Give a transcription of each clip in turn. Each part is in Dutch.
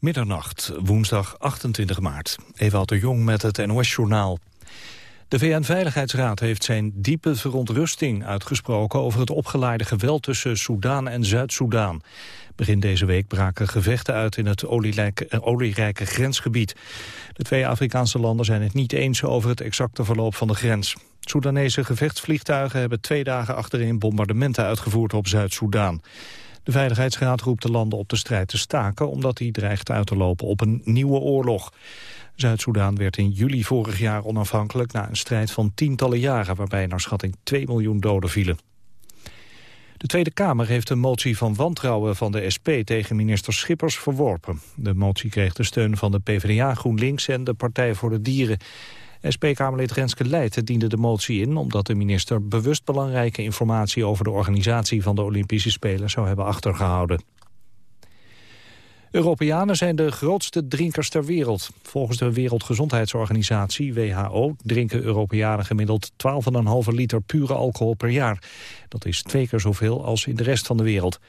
Middernacht, woensdag 28 maart. Ewout de Jong met het NOS-journaal. De VN-veiligheidsraad heeft zijn diepe verontrusting uitgesproken... over het opgeleide geweld tussen Soedan en Zuid-Soedan. Begin deze week braken gevechten uit in het olierijke, eh, olierijke grensgebied. De twee Afrikaanse landen zijn het niet eens over het exacte verloop van de grens. Soedanese gevechtsvliegtuigen hebben twee dagen achterin bombardementen uitgevoerd op Zuid-Soedan. De Veiligheidsraad roept de landen op de strijd te staken... omdat die dreigt uit te lopen op een nieuwe oorlog. Zuid-Soedan werd in juli vorig jaar onafhankelijk... na een strijd van tientallen jaren... waarbij naar schatting 2 miljoen doden vielen. De Tweede Kamer heeft een motie van wantrouwen van de SP tegen minister Schippers verworpen. De motie kreeg de steun van de PvdA, GroenLinks en de Partij voor de Dieren. SP-Kamerlid Renske Leijten diende de motie in... omdat de minister bewust belangrijke informatie over de organisatie van de Olympische Spelen zou hebben achtergehouden. Europeanen zijn de grootste drinkers ter wereld. Volgens de Wereldgezondheidsorganisatie, WHO, drinken Europeanen gemiddeld 12,5 liter pure alcohol per jaar. Dat is twee keer zoveel als in de rest van de wereld.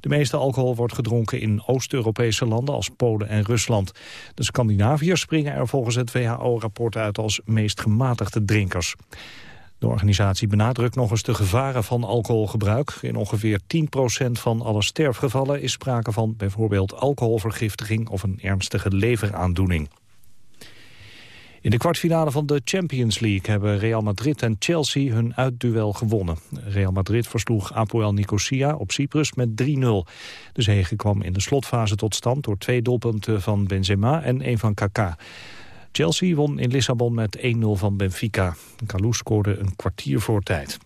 De meeste alcohol wordt gedronken in Oost-Europese landen als Polen en Rusland. De Scandinaviërs springen er volgens het WHO-rapport uit als meest gematigde drinkers. De organisatie benadrukt nog eens de gevaren van alcoholgebruik. In ongeveer 10% van alle sterfgevallen is sprake van bijvoorbeeld alcoholvergiftiging of een ernstige leveraandoening. In de kwartfinale van de Champions League hebben Real Madrid en Chelsea hun uitduel gewonnen. Real Madrid versloeg Apoel Nicosia op Cyprus met 3-0. De zege kwam in de slotfase tot stand door twee doelpunten van Benzema en een van Kaká. Chelsea won in Lissabon met 1-0 van Benfica. Kalou scoorde een kwartier voor tijd.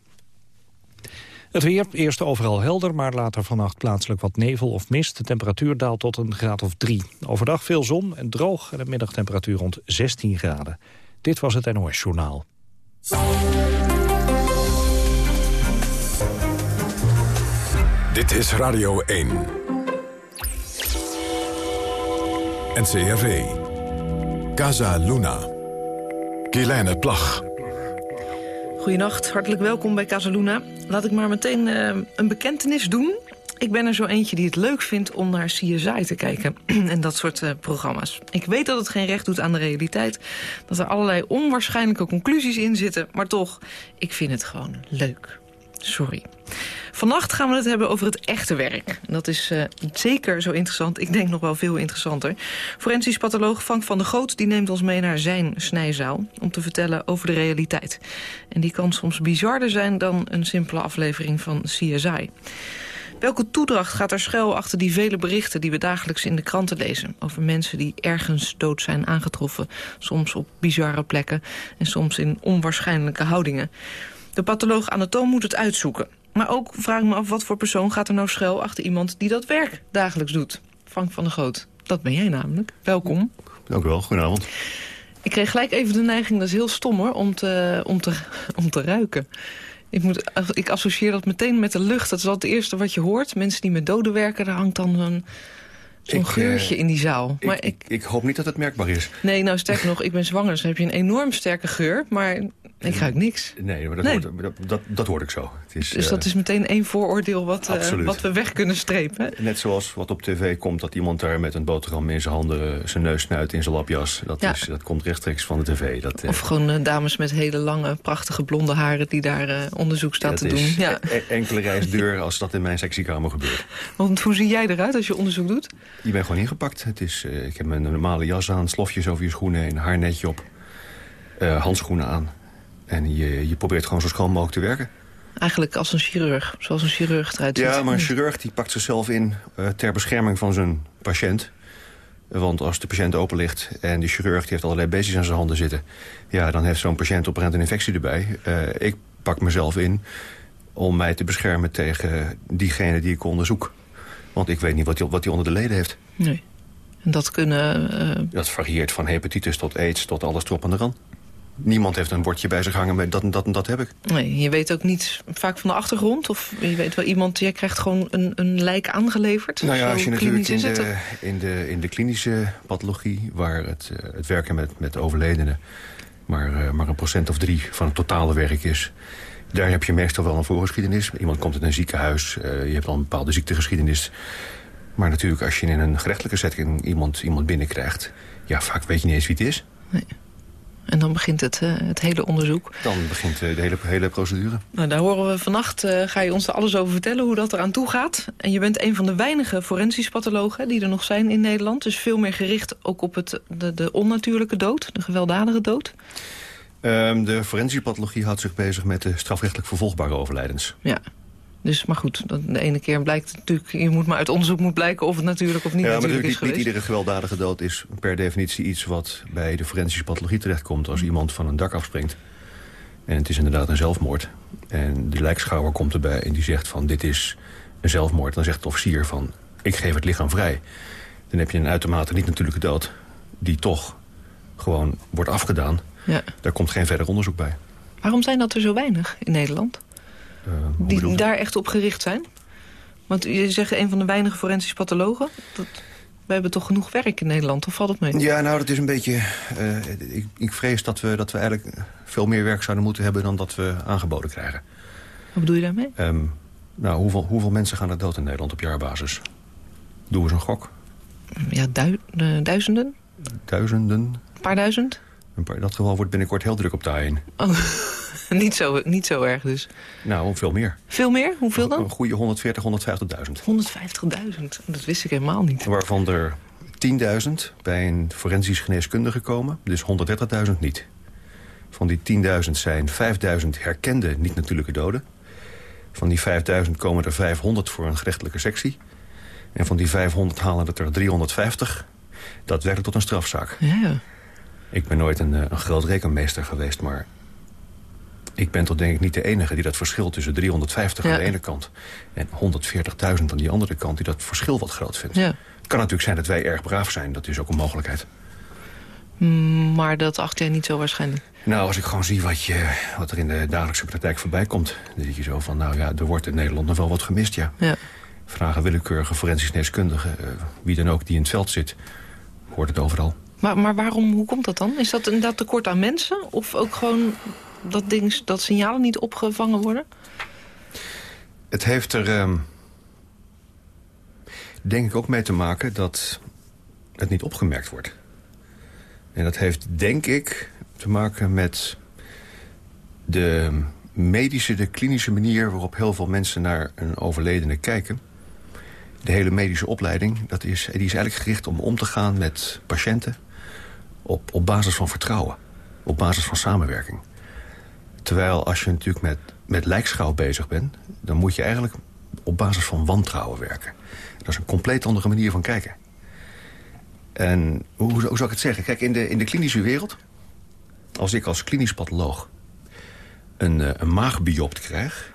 Het weer, eerst overal helder, maar later vannacht plaatselijk wat nevel of mist. De temperatuur daalt tot een graad of 3. Overdag veel zon en droog en de middagtemperatuur rond 16 graden. Dit was het NOS Journaal. Dit is Radio 1. NCRV. Casa Luna. Kielijne Plag. Goedenacht, hartelijk welkom bij Casa Luna. Laat ik maar meteen uh, een bekentenis doen. Ik ben er zo eentje die het leuk vindt om naar CSI te kijken. en dat soort uh, programma's. Ik weet dat het geen recht doet aan de realiteit. Dat er allerlei onwaarschijnlijke conclusies in zitten. Maar toch, ik vind het gewoon leuk. Sorry. Vannacht gaan we het hebben over het echte werk. Dat is uh, zeker zo interessant. Ik denk nog wel veel interessanter. Forensisch patholoog Frank van der Goot die neemt ons mee naar zijn snijzaal... om te vertellen over de realiteit. En die kan soms bizarder zijn dan een simpele aflevering van CSI. Welke toedracht gaat er schuil achter die vele berichten... die we dagelijks in de kranten lezen... over mensen die ergens dood zijn aangetroffen. Soms op bizarre plekken en soms in onwaarschijnlijke houdingen. De patholoog anatoom moet het uitzoeken. Maar ook vraag ik me af wat voor persoon gaat er nou schuil achter iemand die dat werk dagelijks doet. Frank van der Goot, dat ben jij namelijk. Welkom. Dank u wel, goedenavond. Ik kreeg gelijk even de neiging, dat is heel stom hoor, om te, om te, om te ruiken. Ik, moet, ik associeer dat meteen met de lucht. Dat is al het eerste wat je hoort. Mensen die met doden werken, daar hangt dan een zo'n geurtje uh, in die zaal. Maar ik, ik, ik, hoop niet dat het merkbaar is. Nee, nou sterker nog, ik ben zwanger, dus dan heb je een enorm sterke geur. Maar ik ruik niks. Nee, maar dat, nee. Hoort, dat, dat, dat, hoor ik zo. Het is, dus dat is meteen één vooroordeel wat, uh, wat we weg kunnen strepen. Net zoals wat op tv komt, dat iemand daar met een boterham in zijn handen... zijn neus snuit in zijn lapjas. Dat, ja. is, dat komt rechtstreeks van de tv. Dat, of gewoon uh, dames met hele lange, prachtige blonde haren... die daar uh, onderzoek staan te doen. Ja. E enkele reis deur als dat in mijn sectiekamer gebeurt. Want hoe zie jij eruit als je onderzoek doet? Je bent gewoon ingepakt. Het is, ik heb een normale jas aan, slofjes over je schoenen... een haarnetje op, handschoenen aan... En je, je probeert gewoon zo schoon mogelijk te werken. Eigenlijk als een chirurg, zoals een chirurg eruit ziet. Ja, maar een chirurg die pakt zichzelf in uh, ter bescherming van zijn patiënt. Want als de patiënt open ligt en die chirurg die heeft allerlei beestjes aan zijn handen zitten... ja, dan heeft zo'n patiënt op een infectie erbij. Ik pak mezelf in om mij te beschermen tegen diegene die ik onderzoek. Want ik weet niet wat hij wat onder de leden heeft. Nee. En dat kunnen... Uh... Dat varieert van hepatitis tot aids tot alles erop en eraan. Niemand heeft een bordje bij zich hangen met dat en dat en dat heb ik. Nee, je weet ook niet vaak van de achtergrond? Of je weet wel iemand, jij krijgt gewoon een, een lijk aangeleverd? Nou ja, als je natuurlijk in de, in, de, in de klinische pathologie... waar het, uh, het werken met, met overledenen maar, uh, maar een procent of drie van het totale werk is... daar heb je meestal wel een voorgeschiedenis. Iemand komt in een ziekenhuis, je hebt al een bepaalde ziektegeschiedenis... Maar natuurlijk, als je in een gerechtelijke setting iemand, iemand binnenkrijgt... ja, vaak weet je niet eens wie het is. Nee. En dan begint het, uh, het hele onderzoek. Dan begint uh, de hele, hele procedure. Nou, daar horen we vannacht. Uh, ga je ons er alles over vertellen, hoe dat eraan toe gaat. En je bent een van de weinige forensisch pathologen die er nog zijn in Nederland. Dus veel meer gericht ook op het, de, de onnatuurlijke dood, de gewelddadige dood. Um, de forensische pathologie houdt zich bezig met de strafrechtelijk vervolgbare overlijdens. Ja, dus, maar goed, de ene keer blijkt natuurlijk... je moet maar uit onderzoek moet blijken of het natuurlijk of niet ja, natuurlijk maar is geweest. Niet iedere gewelddadige dood is per definitie iets... wat bij de forensische pathologie terechtkomt... als iemand van een dak afspringt. En het is inderdaad een zelfmoord. En de lijkschouwer komt erbij en die zegt van... dit is een zelfmoord. Dan zegt de officier van... ik geef het lichaam vrij. Dan heb je een uitermate niet natuurlijke dood... die toch gewoon wordt afgedaan. Ja. Daar komt geen verder onderzoek bij. Waarom zijn dat er zo weinig in Nederland? Uh, die daar echt op gericht zijn? Want je zegt een van de weinige forensische pathologen. Dat, we hebben toch genoeg werk in Nederland, of valt het mee? Ja, nou, dat is een beetje... Uh, ik, ik, vrees dat we, dat we eigenlijk veel meer werk zouden moeten hebben... dan dat we aangeboden krijgen. Wat bedoel je daarmee? Um, nou, hoeveel, hoeveel mensen gaan er dood in Nederland op jaarbasis? Doe eens een gok. Ja, du uh, duizenden? Duizenden. Een paar duizend? In dat geval wordt binnenkort heel druk op de A1. Oh, niet, zo, niet zo erg dus. Nou, veel meer. Veel meer? Hoeveel dan? Een goede 140, 150.000. 150.000? Dat wist ik helemaal niet. Waarvan er 10.000 bij een forensisch geneeskundige komen. Dus 130.000 niet. Van die 10.000 zijn 5.000 herkende niet-natuurlijke doden. Van die 5.000 komen er 500 voor een gerechtelijke sectie. En van die 500 halen het er 350. Dat werkt tot een strafzaak. Ja, Ik ben nooit een, een groot rekenmeester geweest, maar... ik ben toch denk ik niet de enige die dat verschil tussen 350 Ja. aan de ene kant... en 140.000 aan die andere kant die dat verschil wat groot vindt. Ja. Het kan natuurlijk zijn dat wij erg braaf zijn, dat is ook een mogelijkheid. Mm, Maar dat acht jij niet zo waarschijnlijk. Nou, als ik gewoon zie wat, je, wat er in de dagelijkse praktijk voorbij komt... dan zie je zo van, nou ja, er wordt in Nederland nog wel wat gemist, ja. Ja. Vragen willekeurige forensisch geneeskundigen, eh, wie dan ook die in het veld zit... hoort het overal. Maar, maar waarom, hoe komt dat dan? Is dat inderdaad tekort aan mensen? Of ook gewoon dat, ding, dat signalen niet opgevangen worden? Het heeft er, ehm, denk ik, ook mee te maken dat het niet opgemerkt wordt. En dat heeft, denk ik, te maken met de medische, de klinische manier... waarop heel veel mensen naar een overledene kijken. De hele medische opleiding, dat is, die is eigenlijk gericht om om te gaan met patiënten... op, op basis van vertrouwen, op basis van samenwerking. Terwijl als je natuurlijk met, met lijkschouw bezig bent... dan moet je eigenlijk op basis van wantrouwen werken. Dat is een compleet andere manier van kijken. En hoe, hoe zou ik het zeggen? Kijk, in de, in de klinische wereld... als ik als klinisch patholoog een, eh, een maagbiopt krijg...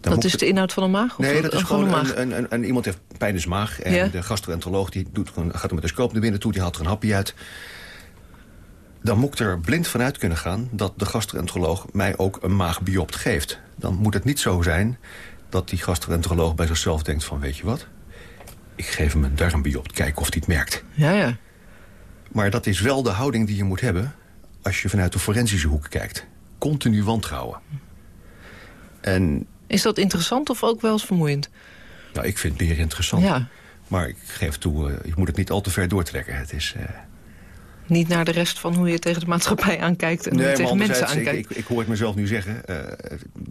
dan dat is de inhoud van een maag? Of Nee, dat is gewoon gewoon een maag? een, een, een, een- iemand heeft pijn in zijn maag. En Ja. de gastroenteroloog die doet, gaat er met de scope naar binnen toe. Die haalt er een hapje uit. Dan moet ik er blind vanuit kunnen gaan... dat de gastroenteroloog mij ook een maagbiopt geeft. Dan moet het niet zo zijn dat die gastroenteroloog bij zichzelf denkt van... weet je wat, ik geef hem een darmbiopt, kijken of hij het merkt. Ja, ja. Maar dat is wel de houding die je moet hebben... als je vanuit de forensische hoek kijkt. Continu wantrouwen. En Is dat interessant of ook wel eens vermoeiend? nou, ik vind het meer interessant. Ja. Maar ik geef toe, eh, je moet het niet al te ver doortrekken. Het is, eh, Niet naar de rest van hoe je tegen de maatschappij aankijkt... en hoe je tegen mensen aankijkt. ik, ik hoor het mezelf nu zeggen. eh,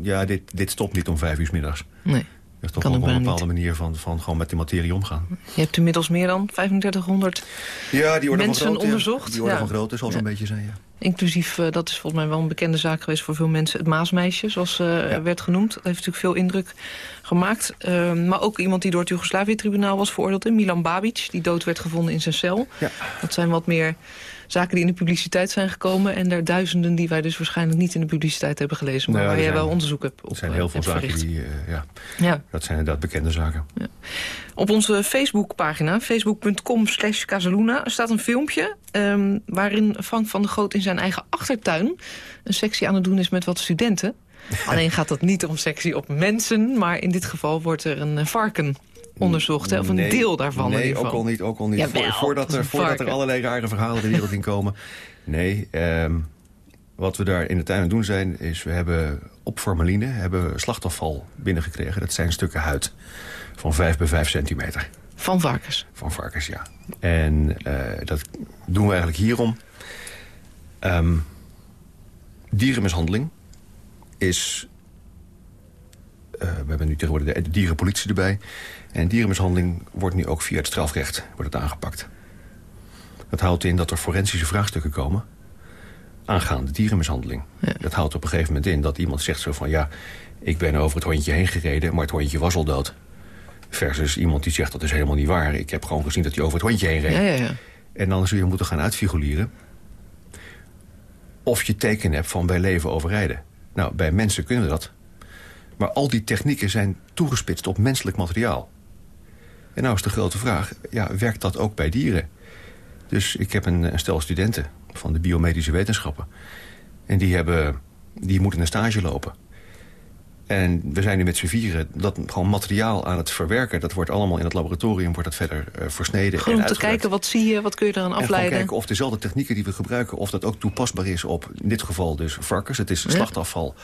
ja, dit, dit stopt niet om vijf uur 's middags. Nee. Dat is toch ook een bepaalde manier van, van gewoon met die materie omgaan. Je hebt inmiddels meer dan 3500, Ja, die worden Mensen van groot, ja. onderzocht, Die worden ja. van groot, dat zal zo'n beetje zijn, ja. inclusief... eh, dat is volgens mij wel een bekende zaak geweest voor veel mensen... het Maasmeisje, zoals eh, Ja. werd genoemd. Dat heeft natuurlijk veel indruk gemaakt. Eh, maar ook iemand die door het Joegoslavië-tribunaal was veroordeeld... in Milan Babic, die dood werd gevonden in zijn cel. Ja. Dat zijn wat meer zaken die in de publiciteit zijn gekomen... en er duizenden die wij dus waarschijnlijk niet in de publiciteit hebben gelezen... maar Nou, waar er jij wel onderzoek hebt op Het zijn eh, heel veel hebt zaken verricht. die, eh, ja, Ja. dat zijn inderdaad bekende zaken. Op onze Facebookpagina, facebook.com slash Casaluna, staat een filmpje... ehm, waarin Frank van der Goot in zijn eigen achtertuin... een sectie aan het doen is met wat studenten. Alleen gaat het niet om sectie op mensen... maar in dit geval wordt er een eh, varken onderzocht. Of een Nee, deel daarvan in Nee, ook al niet. Ook al niet. Jawel, voordat, dat er, voordat er allerlei rare verhalen de wereld in komen. Nee, ehm, wat we daar in de tuin aan doen zijn... is we hebben op formaline hebben slachtafval binnengekregen. Dat zijn stukken huid van 5 bij 5 centimeter. Van varkens? Van varkens, ja. En uh, dat doen we eigenlijk hierom. Um, dierenmishandeling is... Uh, we hebben nu tegenwoordig de, dierenpolitie erbij. En dierenmishandeling wordt nu ook via het strafrecht wordt het aangepakt. Dat houdt in dat er forensische vraagstukken komen aangaande dierenmishandeling. Ja. Dat houdt op een gegeven moment in dat iemand zegt zo van... ja, ik ben over het hondje heen gereden, maar het hondje was al dood. Versus iemand die zegt dat is helemaal niet waar. Ik heb gewoon gezien dat hij over het hondje heen reed. Ja, ja, en dan zul je moeten gaan uitfigureren... of je teken hebt van bij leven overrijden. Nou, bij mensen kunnen we dat. Maar al die technieken zijn toegespitst op menselijk materiaal. En nou is de grote vraag, ja, werkt dat ook bij dieren? Dus ik heb een, een stel studenten van de biomedische wetenschappen. En die, hebben, die moeten een stage lopen. En we zijn nu met z'n vieren dat gewoon materiaal aan het verwerken. Dat wordt allemaal in het laboratorium wordt dat verder uh, versneden. Gewoon om te kijken, wat zie je, wat kun je eraan afleiden? En kijken of dezelfde technieken die we gebruiken... of dat ook toepasbaar is op, in dit geval dus varkens. Het is slachtafval.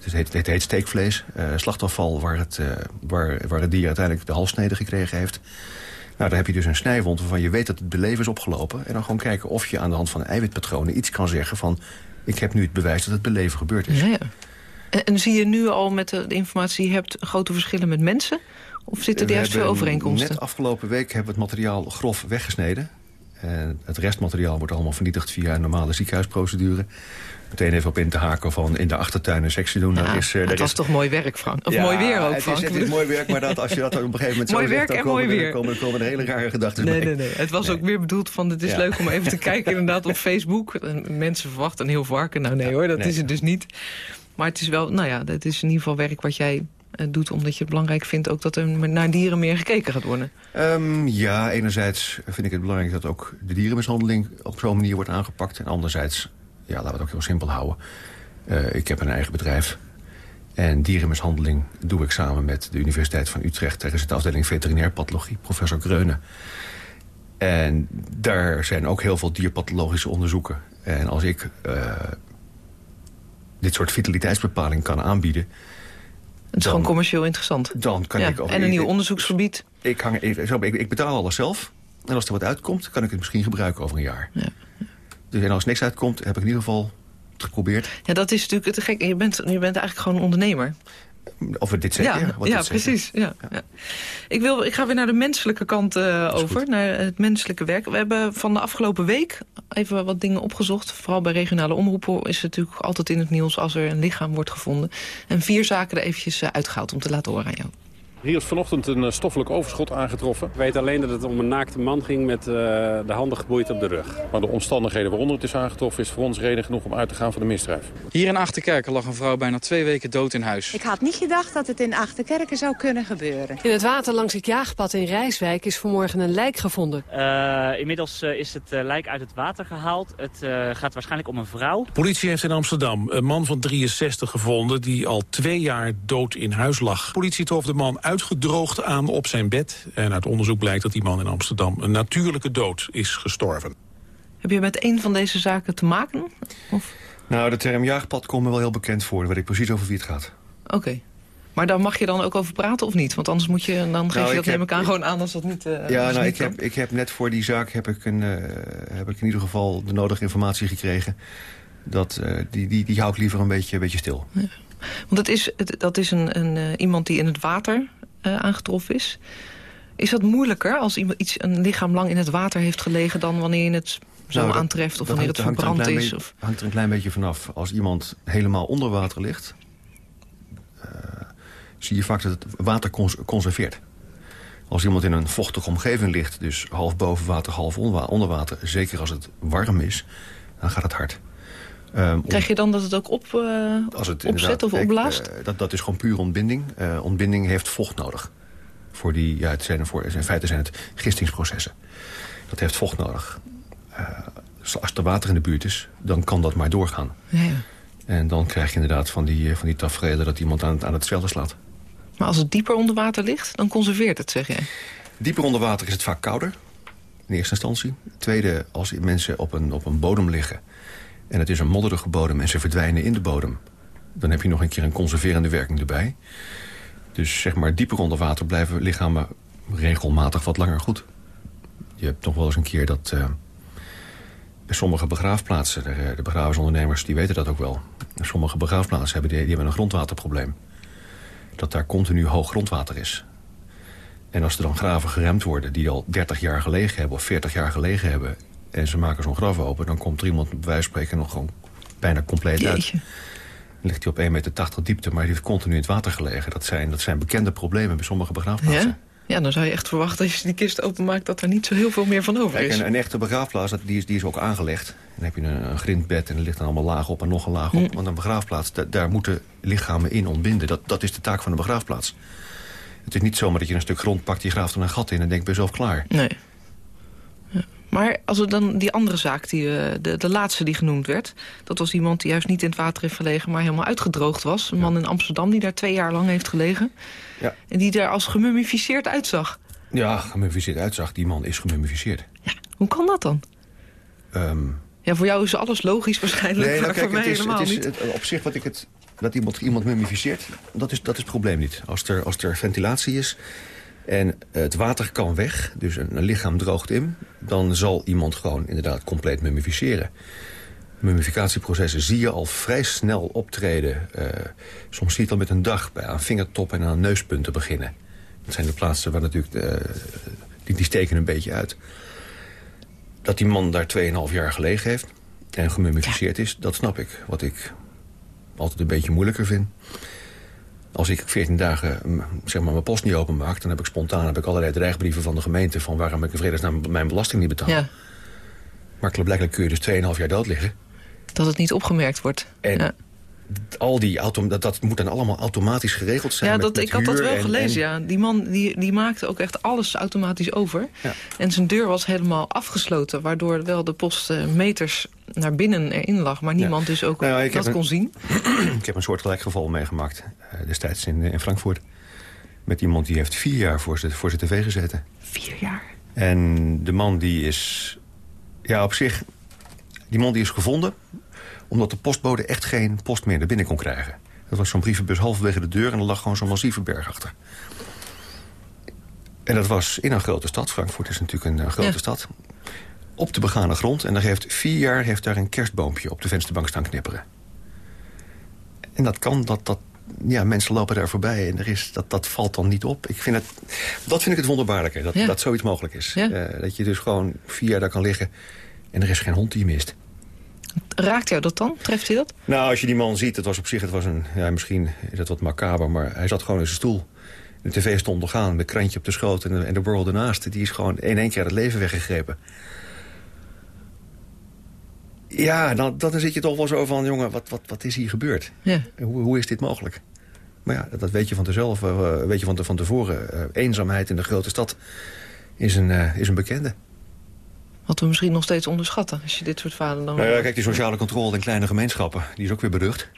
Het heet, het heet steekvlees. Uh, slachtafval waar het, uh, waar, waar het dier uiteindelijk de halssnede gekregen heeft. Nou, dan heb je dus een snijwond waarvan je weet dat het beleven is opgelopen. En dan gewoon kijken of je aan de hand van eiwitpatronen iets kan zeggen van... ik heb nu het bewijs dat het beleven gebeurd is. Ja, ja. En, en, zie je nu al met de, informatie die je hebt grote verschillen met mensen? Of zitten er juist veel overeenkomsten? Net afgelopen week hebben we het materiaal grof weggesneden. En het restmateriaal wordt allemaal vernietigd via een normale ziekenhuisprocedure meteen even op in te haken van in de achtertuin een sectie doen. Ja, is, uh, het was toch mooi werk, Frank? Of mooi weer ook, Frank? Het is, het is mooi werk, maar dat, als je dat op een gegeven moment mooi zo werk zegt... dan komen, er, komen, komen er hele rare gedachten nee, Nee, nee, Het was nee. ook weer bedoeld van, het is ja. leuk om even te kijken inderdaad op Facebook. Mensen verwachten een heel varken. Nou nee hoor, dat nee. is het dus niet. Maar het is wel, nou ja, het is in ieder geval werk wat jij uh, doet... omdat je het belangrijk vindt ook dat er naar dieren meer gekeken gaat worden. Um, ja, enerzijds vind ik het belangrijk dat ook de dierenmishandeling... op zo'n manier wordt aangepakt. En anderzijds, ja, laten we het ook heel simpel houden... Uh, ik heb een eigen bedrijf. En dierenmishandeling doe ik samen met de Universiteit van Utrecht. Daar is het afdeling veterinair pathologie, professor Greunen. En daar zijn ook heel veel dierpathologische onderzoeken. En als ik uh, dit soort vitaliteitsbepaling kan aanbieden... Het is dan, gewoon commercieel interessant. Dan kan ja, ik ook... En een nieuw onderzoeksgebied. Ik, hang, ik, ik, ik, betaal alles zelf. En als er wat uitkomt, kan ik het misschien gebruiken over een jaar. Ja. Dus en als niks uitkomt, heb ik in ieder geval geprobeerd. Ja, dat is natuurlijk te gek. Je bent, je bent eigenlijk gewoon een ondernemer. Of we dit zeggen. Ja, ja precies. Ja, ja. Ik, wil, ik ga weer naar de menselijke kant uh, over, goed. naar het menselijke werk. We hebben van de afgelopen week even wat dingen opgezocht. Vooral bij regionale omroepen is het natuurlijk altijd in het nieuws... als er een lichaam wordt gevonden. En vier zaken er eventjes uh, uitgehaald om te laten horen aan jou. Hier is vanochtend een uh, stoffelijk overschot aangetroffen. Ik weet alleen dat het om een naakte man ging met uh, de handen geboeid op de rug. Maar de omstandigheden waaronder het is aangetroffen is voor ons reden genoeg om uit te gaan van de misdrijf. Hier in Achterkerken lag een vrouw bijna twee weken dood in huis. Ik had niet gedacht dat het in Achterkerken zou kunnen gebeuren. In het water langs het jaagpad in Rijswijk is vanmorgen een lijk gevonden. Uh, inmiddels is het lijk uit het water gehaald. Het gaat waarschijnlijk om een vrouw. Politie heeft in Amsterdam een man van 63 gevonden die al twee jaar dood in huis lag. Politie trof de man uitgedroogd aan op zijn bed. En uit onderzoek blijkt dat die man in Amsterdam een natuurlijke dood is gestorven. Heb je met een van deze zaken te maken? Of? Nou, de term jaagpad komt me wel heel bekend voor. Dan weet ik precies over wie het gaat. Oké. Okay. Maar daar mag je dan ook over praten of niet? Want anders moet je, dan geef nou, je dat neem ik aan gewoon aan als dat niet uh, Ja, nou, niet ik, heb, ik heb net voor die zaak heb ik, een, uh, heb ik in ieder geval de nodige informatie gekregen. Dat, uh, die, die, die hou ik liever een beetje, een beetje stil. Ja. Want het is, het, dat is een, een, iemand die in het water uh, aangetroffen is. Is dat moeilijker als iemand iets, een lichaam lang in het water heeft gelegen... dan wanneer je het zo nou, dat, aantreft of wanneer het verbrand is? Het hangt er een klein beetje vanaf. Als iemand helemaal onder water ligt... Uh, zie je vaak dat het water cons conserveert. Als iemand in een vochtige omgeving ligt... dus half boven water, half onder water... zeker als het warm is, dan gaat het hard. Um, Krijg je dan dat het ook op, uh, als het opzet of opblaast? Uh, dat, dat is gewoon puur ontbinding. Uh, ontbinding heeft vocht nodig. Voor die, ja, het zijn, voor, in feite zijn het gistingsprocessen. Dat heeft vocht nodig. als er water in de buurt is, dan kan dat maar doorgaan. Ja, ja. En dan krijg je inderdaad van die, van die tafereelen dat iemand aan, aan hetzelfde slaat. Maar als het dieper onder water ligt, dan conserveert het, zeg jij? Dieper onder water is het vaak kouder, in eerste instantie. Tweede, als mensen op een, op een bodem liggen en het is een modderige bodem en ze verdwijnen in de bodem... dan heb je nog een keer een conserverende werking erbij. Dus zeg maar dieper onder water blijven lichamen regelmatig wat langer goed. Je hebt nog wel eens een keer dat... Uh, sommige begraafplaatsen, de, de die weten dat ook wel. Sommige begraafplaatsen hebben, die hebben een grondwaterprobleem. Dat daar continu hoog grondwater is. En als er dan graven geremd worden die al 30 jaar gelegen hebben... of 40 jaar gelegen hebben... en ze maken zo'n graf open... dan komt er iemand bij wijze van spreken nog gewoon bijna compleet uit. Dan ligt hij op 1,80 meter diepte, maar die heeft continu in het water gelegen. Dat zijn, dat zijn bekende problemen bij sommige begraafplaatsen. Ja? Ja, dan zou je echt verwachten als je die kist openmaakt... dat er niet zo heel veel meer van over is. Kijk, een, een, echte begraafplaats, die is, die is ook aangelegd. Dan heb je een, een grindbed en er ligt dan allemaal laag op en nog een laag op. Mm. Want een begraafplaats, daar moeten lichamen in ontbinden. Dat, dat is de taak van de begraafplaats. Het is niet zomaar dat je een stuk grond pakt, je graaft er een gat in... en denkt bij jezelf klaar. Nee. Maar als we dan die andere zaak, die, de, de laatste die genoemd werd... dat was iemand die juist niet in het water heeft gelegen... maar helemaal uitgedroogd was. Een man in Amsterdam die daar twee jaar lang heeft gelegen. Ja. En die daar als gemummificeerd uitzag. Ja, gemummificeerd uitzag. Die man is gemummificeerd. Ja, hoe kan dat dan? Um... Ja, voor jou is alles logisch waarschijnlijk, nee, nou, maar kijk, voor mij het is, helemaal het is, niet. Het, op zich wat ik het... Dat iemand, iemand mummificeert, dat is, dat is het probleem niet. Als er, als er ventilatie is en het water kan weg, dus een, een lichaam droogt in... dan zal iemand gewoon inderdaad compleet mummificeren. Mummificatieprocessen zie je al vrij snel optreden. Uh, soms zie je het al met een dag bij aan vingertop en aan neuspunten beginnen. Dat zijn de plaatsen waar natuurlijk... De, die, die steken een beetje uit. Dat die man daar 2,5 jaar gelegen heeft en gemummificeerd is, dat snap ik. Wat ik altijd een beetje moeilijker vind. Als ik 14 dagen zeg maar, mijn post niet openmaak... dan heb ik spontaan heb ik allerlei dreigbrieven van de gemeente... van waarom ik in vredesnaam mijn belasting niet betaal. Ja. Maar blijkbaar kun je dus 2,5 jaar dood liggen. Dat het niet opgemerkt wordt. En ja. Al die auto, dat, dat moet dan allemaal automatisch geregeld zijn. Ja, met, dat, met ik had dat wel en- gelezen, en- ja. Die man die, die maakte ook echt alles automatisch over. Ja. En zijn deur was helemaal afgesloten... waardoor wel de post eh, meters naar binnen erin lag... maar niemand dus ook Nou ja, dat een- kon zien. Ik heb een soortgelijk geval meegemaakt eh, destijds in, in Frankfurt. Met iemand die heeft vier jaar voor zijn, voor zijn tv gezeten. Vier jaar. En de man die is... Ja, op zich... Die man die is gevonden omdat de postbode echt geen post meer naar binnen kon krijgen. Dat was zo'n brievenbus halverwege de deur en er lag gewoon zo'n massieve berg achter. En dat was in een grote stad. Frankfurt is natuurlijk een eh, grote Ja. stad. Op de begane grond. En daar heeft vier jaar heeft daar een kerstboompje op de vensterbank staan knipperen. En dat kan, dat, dat, ja, mensen lopen daar voorbij en er is, dat, dat valt dan niet op. Ik vind het, dat vind ik het wonderbaarlijke, dat, Ja. dat zoiets mogelijk is. Ja. Eh, dat je dus gewoon vier jaar daar kan liggen en er is geen hond die je mist. Raakt jou dat dan? Treft hij dat? Nou, als je die man ziet, het was op zich, het was een, ja, misschien is dat wat macaber, maar hij zat gewoon in zijn stoel. De tv stond nog aan, met krantje op de schoot en de, en de borrel ernaast. Die is gewoon in één keer het leven weggegrepen. Ja, dan, dan zit je toch wel zo van, jongen, wat, wat, wat is hier gebeurd? Ja. Hoe, hoe is dit mogelijk? Maar ja, dat, dat weet je van tezelf, eh, weet je van, te, van tevoren. Eh, eenzaamheid in de grote stad is een, eh, is een bekende. Wat we misschien nog steeds onderschatten, als je dit soort verhalen dan... Nou ja, kijk, die sociale controle in kleine gemeenschappen, die is ook weer berucht.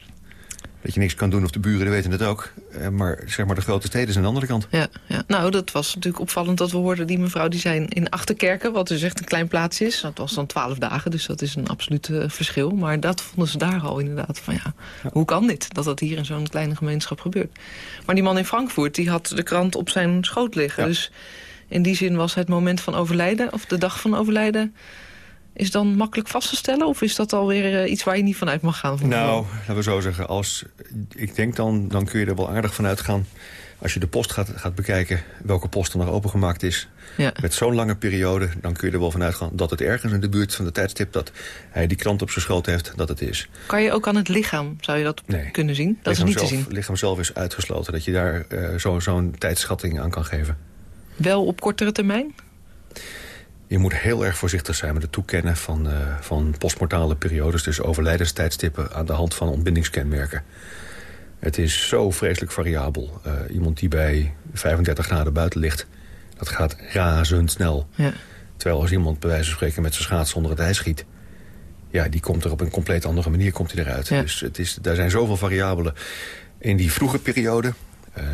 Dat je niks kan doen of de buren die weten het ook. Eh, Maar zeg maar de grote steden zijn de andere kant. Ja, ja, nou, dat was natuurlijk opvallend dat we hoorden... die mevrouw die zijn in Achterkerken, wat dus echt een klein plaatsje is. Dat was dan twaalf dagen, dus dat is een absoluut eh, verschil. Maar dat vonden ze daar al inderdaad van ja, hoe kan dit? Dat dat hier in zo'n kleine gemeenschap gebeurt. Maar die man in Frankfurt, die had de krant op zijn schoot liggen. Ja. Dus in die zin was het moment van overlijden, of de dag van overlijden... is dan makkelijk vast te stellen? Of is dat alweer eh, iets waar je niet vanuit mag gaan? Nou, laten we zo zeggen. Als, ik denk dan, dan kun je er wel aardig van uitgaan. Als je de post gaat, gaat bekijken, welke post er nog opengemaakt is. Ja. Met zo'n lange periode, dan kun je er wel van uitgaan... dat het ergens in de buurt van de tijdstip dat hij die krant op zijn schoot heeft, dat het is. Kan je ook aan het lichaam, zou je dat Nee. kunnen zien? Dat is lichaam niet te zelf, zien. lichaam zelf is uitgesloten. Dat je daar eh, zo- zo'n tijdschatting aan kan geven. Wel op kortere termijn? Je moet heel erg voorzichtig zijn met het toekennen van, eh, van postmortale periodes... dus overlijdenstijdstippen aan de hand van ontbindingskenmerken. Het is zo vreselijk variabel. Eh, iemand die bij 35 graden buiten ligt, dat gaat razendsnel. Ja. Terwijl als iemand bij wijze van spreken met zijn schaats onder het ijs schiet... ja, die komt er op een compleet andere manier komt hij eruit. Ja. Dus het is, daar zijn zoveel variabelen. In die vroege periode,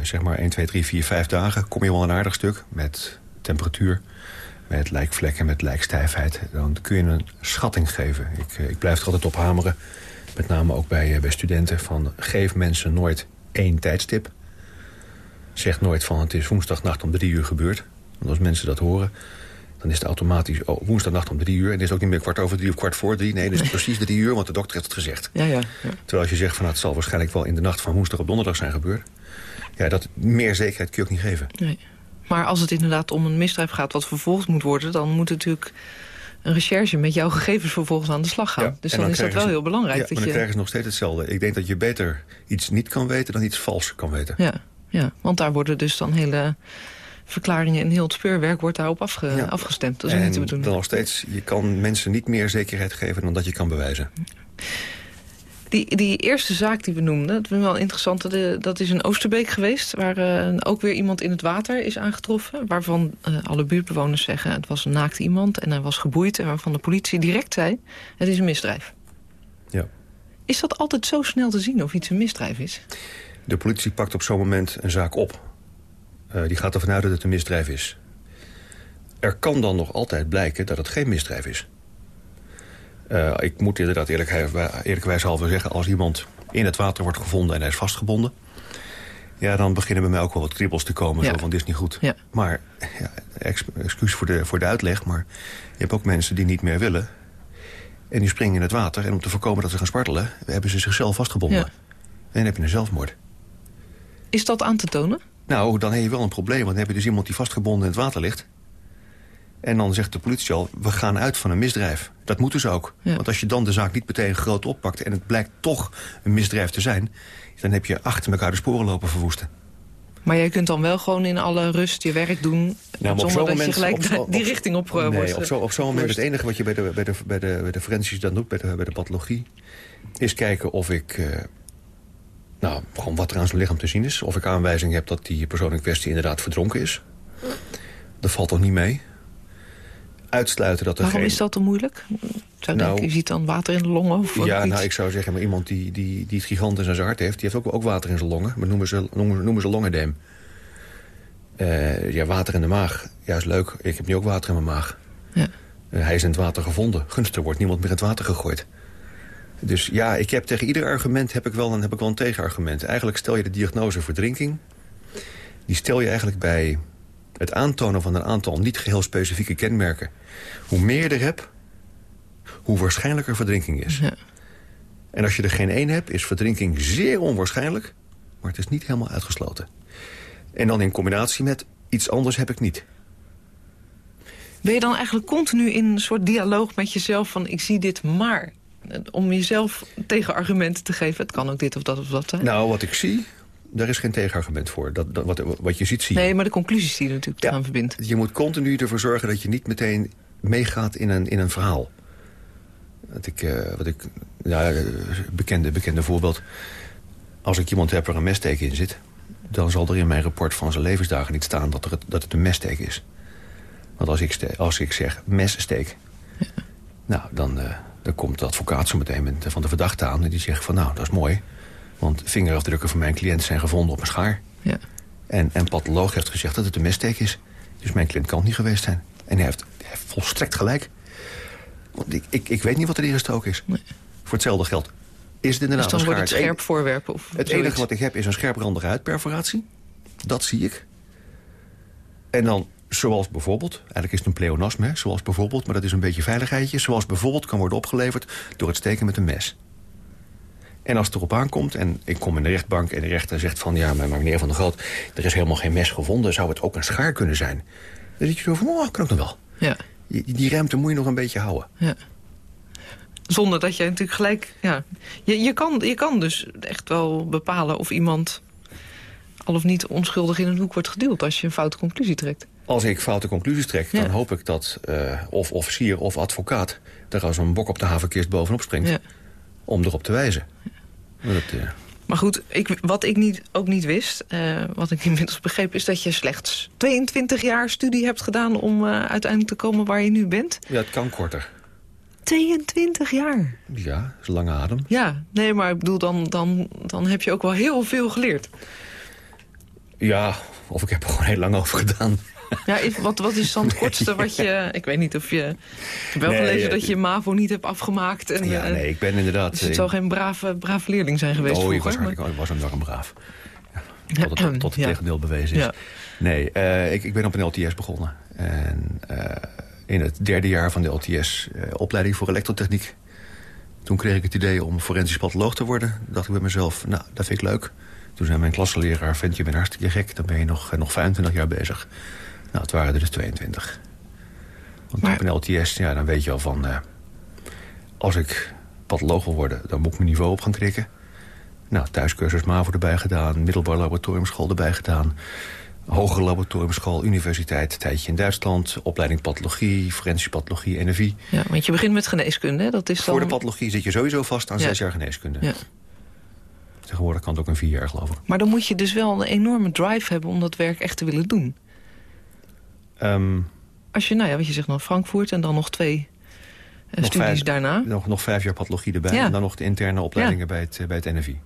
zeg maar 1, 2, 3, 4, 5 dagen... kom je wel een aardig stuk met temperatuur, met lijkvlekken, met lijkstijfheid. Dan kun je een schatting geven. Ik, eh, ik blijf er altijd op hameren, met name ook bij, eh, bij studenten... van geef mensen nooit één tijdstip. Zeg nooit van het is woensdagnacht om drie uur gebeurd. Want als mensen dat horen, dan is het automatisch oh, woensdagnacht om drie uur. En het is ook niet meer kwart over drie of kwart voor drie. Nee, het is precies drie uur, want de dokter heeft het gezegd. Ja, ja, ja. Terwijl als je zegt van nou, het zal waarschijnlijk wel in de nacht van woensdag op donderdag zijn gebeurd. Ja, dat meer zekerheid kun je ook niet geven. Nee. Maar als het inderdaad om een misdrijf gaat wat vervolgd moet worden... dan moet natuurlijk een recherche met jouw gegevens vervolgens aan de slag gaan. Ja, dus en dan, is dat wel ze- heel belangrijk. Ja, dat maar dan je... krijgen ze nog steeds hetzelfde. Ik denk dat je beter iets niet kan weten dan iets vals kan weten. Ja, ja, want daar worden dus dan hele verklaringen... en heel het speurwerk wordt daarop afge... Ja. afgestemd. Dat is ook niet te en bedoeling. dan nog steeds, je kan mensen niet meer zekerheid geven dan dat je kan bewijzen. Die, die eerste zaak die we noemden, dat vind ik wel interessant. De, dat is in Oosterbeek geweest, waar eh, ook weer iemand in het water is aangetroffen. Waarvan eh, alle buurtbewoners zeggen, het was een naakt iemand en hij was geboeid. En waarvan de politie direct zei, het is een misdrijf. Ja. Is dat altijd zo snel te zien of iets een misdrijf is? De politie pakt op zo'n moment een zaak op. Eh, die gaat ervan uit dat het een misdrijf is. Er kan dan nog altijd blijken dat het geen misdrijf is. Eh, ik moet inderdaad eerlijk, eerlijkwijshalve zeggen... als iemand in het water wordt gevonden en hij is vastgebonden... ja, dan beginnen bij mij ook wel wat kriebels te komen. Ja. Zo van, dit is niet goed. Ja. Maar, ja, ex- excuus voor de, voor de uitleg... maar je hebt ook mensen die niet meer willen... en die springen in het water... en om te voorkomen dat ze gaan spartelen... hebben ze zichzelf vastgebonden. En dan heb je een zelfmoord. Is dat aan te tonen? Nou, dan heb je wel een probleem. Want dan heb je dus iemand die vastgebonden in het water ligt. En dan zegt de politie al, we gaan uit van een misdrijf. Dat moeten ze ook. Ja. Want als je dan de zaak niet meteen groot oppakt... en het blijkt toch een misdrijf te zijn... dan heb je achter elkaar de sporen lopen verwoesten. Maar jij kunt dan wel gewoon in alle rust je werk doen... Nou, zonder zo'n dat moment- je gelijk op zo- die richting op eh, nee, wordt op zo'n zo'n moment het enige wat je bij de, bij de, bij de, bij de forensisch dan doet... bij de, bij de pathologie... is kijken of ik... eh, nou, gewoon wat er aan zijn lichaam te zien is. Of ik aanwijzing heb dat die persoon in kwestie inderdaad verdronken is. Dat valt toch niet mee? Uitsluiten dat er Waarom geen... is dat dan moeilijk? Zou Nou, denken, je ziet dan water in de longen of Ja, iets? nou, ik zou zeggen, maar iemand die, die, die het gigantisch aan zijn hart heeft... die heeft ook, ook water in zijn longen. Maar noemen ze, noemen, noemen ze. Eh, ja, water in de maag. Ja, is leuk. Ik heb nu ook water in mijn maag. Ja. Eh, hij is in het water gevonden. Gunstig wordt niemand meer in het water gegooid. Dus ja, ik heb tegen ieder argument heb ik, wel, heb ik wel een tegenargument. Eigenlijk stel je de diagnose verdrinking... die stel je eigenlijk bij het aantonen van een aantal niet geheel specifieke kenmerken. Hoe meer je er hebt, hoe waarschijnlijker verdrinking is. Ja. En als je er geen één hebt, is verdrinking zeer onwaarschijnlijk... maar het is niet helemaal uitgesloten. En dan in combinatie met iets anders heb ik niet. Ben je dan eigenlijk continu in een soort dialoog met jezelf van... ik zie dit maar, eh, om jezelf tegenargumenten te geven? Het kan ook dit of dat of dat zijn. Nou, wat ik zie, daar is geen tegenargument voor. Dat, dat, wat, wat je ziet, zie je. nee, maar de conclusies die je natuurlijk eraan verbindt. Je moet continu ervoor zorgen dat je niet meteen meegaat in een, in een verhaal. Wat ik, eh, wat ik ja, eh, bekende, bekende voorbeeld. Als ik iemand heb waar een messteek in zit... dan zal er in mijn rapport van zijn levensdagen niet staan dat, er het, dat het een messteek is. Want als ik, als ik zeg messteek... nou, dan, eh, dan komt de advocaat zo meteen met, van de verdachte aan... en die zegt van nou, dat is mooi. Want vingerafdrukken van mijn cliënt zijn gevonden op een schaar. Ja. En een patholoog heeft gezegd dat het een messteek is. Dus mijn cliënt kan het niet geweest zijn. En hij heeft, hij heeft volstrekt gelijk. Want ik, ik, ik weet niet wat er ingestoken is. Voor hetzelfde geld is het inderdaad Dus dan een wordt schaar. het scherp voorwerp of Het zoiets. enige wat ik heb is een scherprandige huidperforatie. Dat zie ik. En dan, zoals bijvoorbeeld, eigenlijk is het een pleonasme... hè, zoals bijvoorbeeld, maar dat is een beetje veiligheidje... zoals bijvoorbeeld kan worden opgeleverd door het steken met een mes. En als het erop aankomt, en ik kom in de rechtbank... en de rechter zegt van, ja, maar meneer Van der Groot... er is helemaal geen mes gevonden, zou het ook een schaar kunnen zijn? Dan zit je zo van, oh, kan ook nog wel. Ja. Die, die ruimte moet je nog een beetje houden. Ja. Zonder dat jij natuurlijk gelijk... Ja, je, je, kan, je kan dus echt wel bepalen of iemand... al of niet onschuldig in een hoek wordt geduwd... als je een foute conclusie trekt. Als ik foute conclusies trek, dan Ja. hoop ik dat eh, of officier of advocaat... daar als een bok op de haverkist bovenop springt... Ja. om erop te wijzen. Maar Dat, eh, Maar goed, ik, wat ik niet, ook niet wist, eh, wat ik inmiddels begreep... is dat je slechts 22 jaar studie hebt gedaan... om eh, uiteindelijk te komen waar je nu bent. ja, het kan korter. 22 jaar? Ja, dat is lange adem. Ja, nee, maar ik bedoel, dan, dan, dan heb je ook wel heel veel geleerd. Ja, of ik heb er gewoon heel lang over gedaan. Ja, wat, wat is dan het kortste wat je... Ik weet niet of je... Ik heb wel Nee, gelezen eh, dat je MAVO niet hebt afgemaakt. En, Ja, eh, nee, ik ben inderdaad... Dus het eh, zou geen brave, brave leerling zijn geweest Oh, ik was, maar- ik was een warm braaf. Tot het, tot het Ja. tegendeel bewezen is. Ja. Nee, uh, ik, ik ben op een LTS begonnen. En uh, in het derde jaar van de LTS uh, opleiding voor elektrotechniek. Toen kreeg ik het idee om forensisch patholoog te worden. dacht ik bij mezelf, nou, dat vind ik leuk. Toen zei mijn klassenleraar, vind je bent hartstikke gek. Dan ben je nog, nog 25 jaar bezig. Nou, het waren er dus 22. Want maar... op een LTS, ja, dan weet je al van... als ik patholoog wil worden, dan moet ik mijn niveau op gaan krikken. Nou, thuiscursus MAVO erbij gedaan, middelbare laboratoriumschool erbij gedaan... hogere laboratoriumschool, universiteit, tijdje in Duitsland... opleiding pathologie, forensische pathologie, NFI. Ja, want je begint met geneeskunde, hè? Dat is dan... Voor de pathologie zit je sowieso vast aan ja. zes jaar geneeskunde. Ja. Tegenwoordig kan het ook een vier jaar, geloof ik. Maar dan moet je dus wel een enorme drive hebben om dat werk echt te willen doen. Um, Als je, nou ja, wat je zegt, nog Frankfurt en dan nog twee nog studies vijf, daarna. Nog, nog vijf jaar pathologie erbij ja. en dan nog de interne opleidingen ja. bij, het, bij het NFI.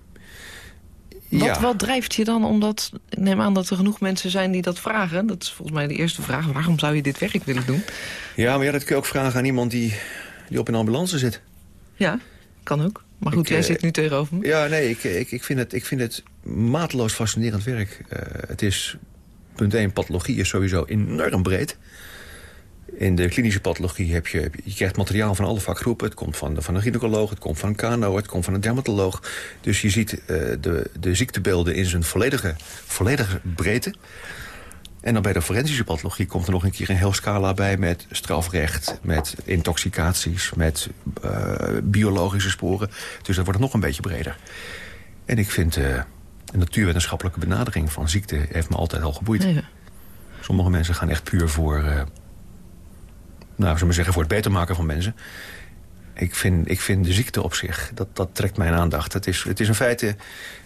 Wat, ja. wat drijft je dan? Omdat, ik neem aan dat er genoeg mensen zijn die dat vragen. Dat is volgens mij de eerste vraag. Waarom zou je dit werk willen doen? Ja, maar ja, dat kun je ook vragen aan iemand die, die op een ambulance zit. Ja, kan ook. Maar goed, ik, jij uh, zit nu tegenover me. Ja, nee, ik, ik, ik, vind, het, ik vind het mateloos fascinerend werk. Uh, het is, punt 1, pathologie is sowieso enorm breed. In de klinische pathologie heb je, je krijgt materiaal van alle vakgroepen. Het komt van, van een gynaecoloog, het komt van een kano, het komt van een dermatoloog. Dus je ziet uh, de, de ziektebeelden in zijn volledige, volledige breedte. En dan bij de forensische pathologie komt er nog een keer een heel scala bij... met strafrecht, met intoxicaties, met uh, biologische sporen. Dus dat wordt nog een beetje breder. En ik vind uh, de natuurwetenschappelijke benadering van ziekte... heeft me altijd al geboeid. Ja. Sommige mensen gaan echt puur voor... Uh, nou, zullen we zeggen, voor het beter maken van mensen. Ik vind, ik vind de ziekte op zich, dat, dat trekt mijn aandacht. Het is, het is in feite,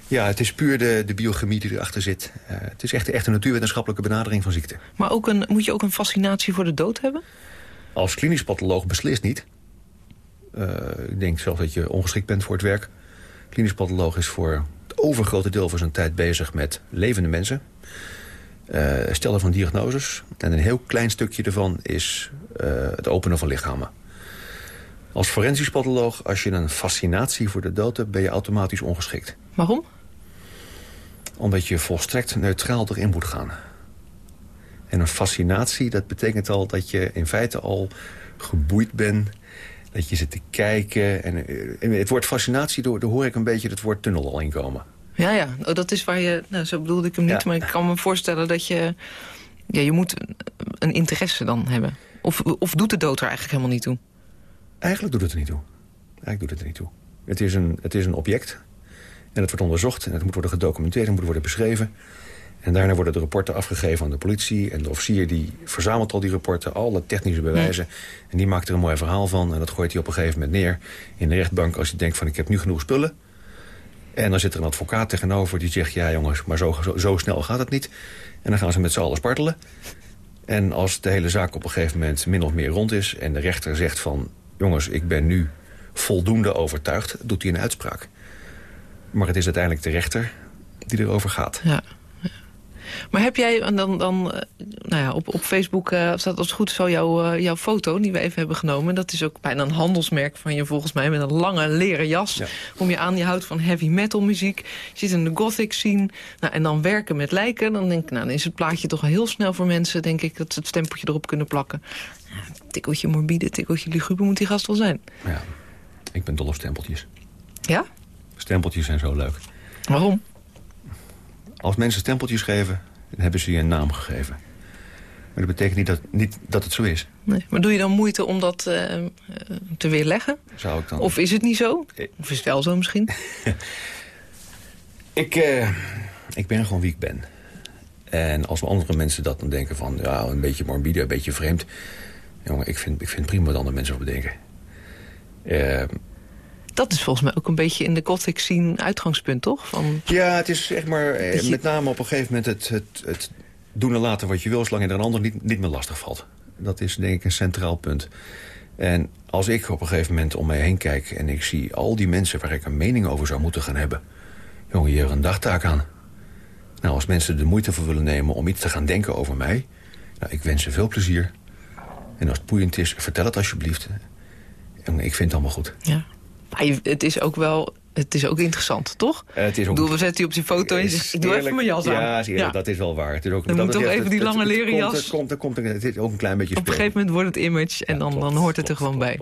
ja, het is puur de, de biochemie die erachter zit. Uh, het is echt, echt een natuurwetenschappelijke benadering van ziekte. Maar ook een, moet je ook een fascinatie voor de dood hebben? Als klinisch patholoog beslist niet. Uh, ik denk zelf dat je ongeschikt bent voor het werk. Klinisch patholoog is voor het overgrote deel van zijn tijd bezig met levende mensen. Uh, stellen van diagnoses. En een heel klein stukje ervan is uh, het openen van lichamen. Als forensisch patholoog, als je een fascinatie voor de dood hebt... ben je automatisch ongeschikt. Waarom? Omdat je volstrekt neutraal erin moet gaan. En een fascinatie, dat betekent al dat je in feite al geboeid bent... dat je zit te kijken. En, en het woord fascinatie, daar hoor ik een beetje het woord tunnel al inkomen. Ja, ja. Oh, dat is waar je... Nou, zo bedoelde ik hem niet, ja. maar ik kan me voorstellen dat je... Ja, je moet een interesse dan hebben. Of, of doet de dood er eigenlijk helemaal niet toe? Eigenlijk doet het er niet toe. Eigenlijk doet het er niet toe. Het is een, het is een object. En het wordt onderzocht en het moet worden gedocumenteerd en moet worden beschreven. En daarna worden de rapporten afgegeven aan de politie. En de officier die verzamelt al die rapporten, alle technische bewijzen. En die maakt er een mooi verhaal van. En dat gooit hij op een gegeven moment neer in de rechtbank... als je denkt van ik heb nu genoeg spullen. En dan zit er een advocaat tegenover die zegt... ja jongens, maar zo, zo, zo snel gaat het niet. En dan gaan ze met z'n allen spartelen. En als de hele zaak op een gegeven moment min of meer rond is... en de rechter zegt van... jongens, ik ben nu voldoende overtuigd... doet hij een uitspraak. Maar het is uiteindelijk de rechter die erover gaat. Ja. Maar heb jij, en dan, dan nou ja, op, op Facebook uh, staat als het goed zo jouw, uh, jouw foto die we even hebben genomen. Dat is ook bijna een handelsmerk van je volgens mij. Met een lange leren jas. Ja. Om je aan, je houdt van heavy metal muziek. Je zit in de gothic scene. Nou, en dan werken met lijken. Dan denk ik, nou, dan is het plaatje toch heel snel voor mensen. Denk ik dat ze het stempeltje erop kunnen plakken. Tikkeltje morbide, tikkeltje luguber moet die gast wel zijn. Ja, ik ben dol op stempeltjes. Ja? Stempeltjes zijn zo leuk. Waarom? Als mensen stempeltjes geven, dan hebben ze je een naam gegeven. Maar dat betekent niet dat, niet dat het zo is. Nee, maar doe je dan moeite om dat uh, te weerleggen? Zou ik dan... Of is het niet zo? Of is het wel zo misschien? ik, uh, ik ben gewoon wie ik ben. En als andere mensen dat dan denken van... ja, een beetje morbide, een beetje vreemd... jongen, ik vind, ik vind prima wat andere mensen over denken. Uh, dat is volgens mij ook een beetje in de gothic scene uitgangspunt, toch? Van... Ja, het is zeg maar je... met name op een gegeven moment het, het, het doen en laten wat je wil... zolang je er een ander niet, niet meer lastig valt. Dat is denk ik een centraal punt. En als ik op een gegeven moment om mij heen kijk... en ik zie al die mensen waar ik een mening over zou moeten gaan hebben... jongen, je hebt een dagtaak aan. Nou, als mensen de moeite voor willen nemen om iets te gaan denken over mij... nou, ik wens ze veel plezier. En als het boeiend is, vertel het alsjeblieft. Jongen, ik vind het allemaal goed. Ja. Maar het is ook wel het is ook interessant, toch? Uh, het is ook... Ik bedoel, we zetten die op die foto en zegt, doe even mijn jas aan. Ja, ja, dat is wel waar. Het is ook, dan moet toch even die lange leren jas. Het komt, er komt, het is ook een klein beetje Op een gegeven moment wordt het image en ja, dan, klopt, dan hoort het er gewoon bij.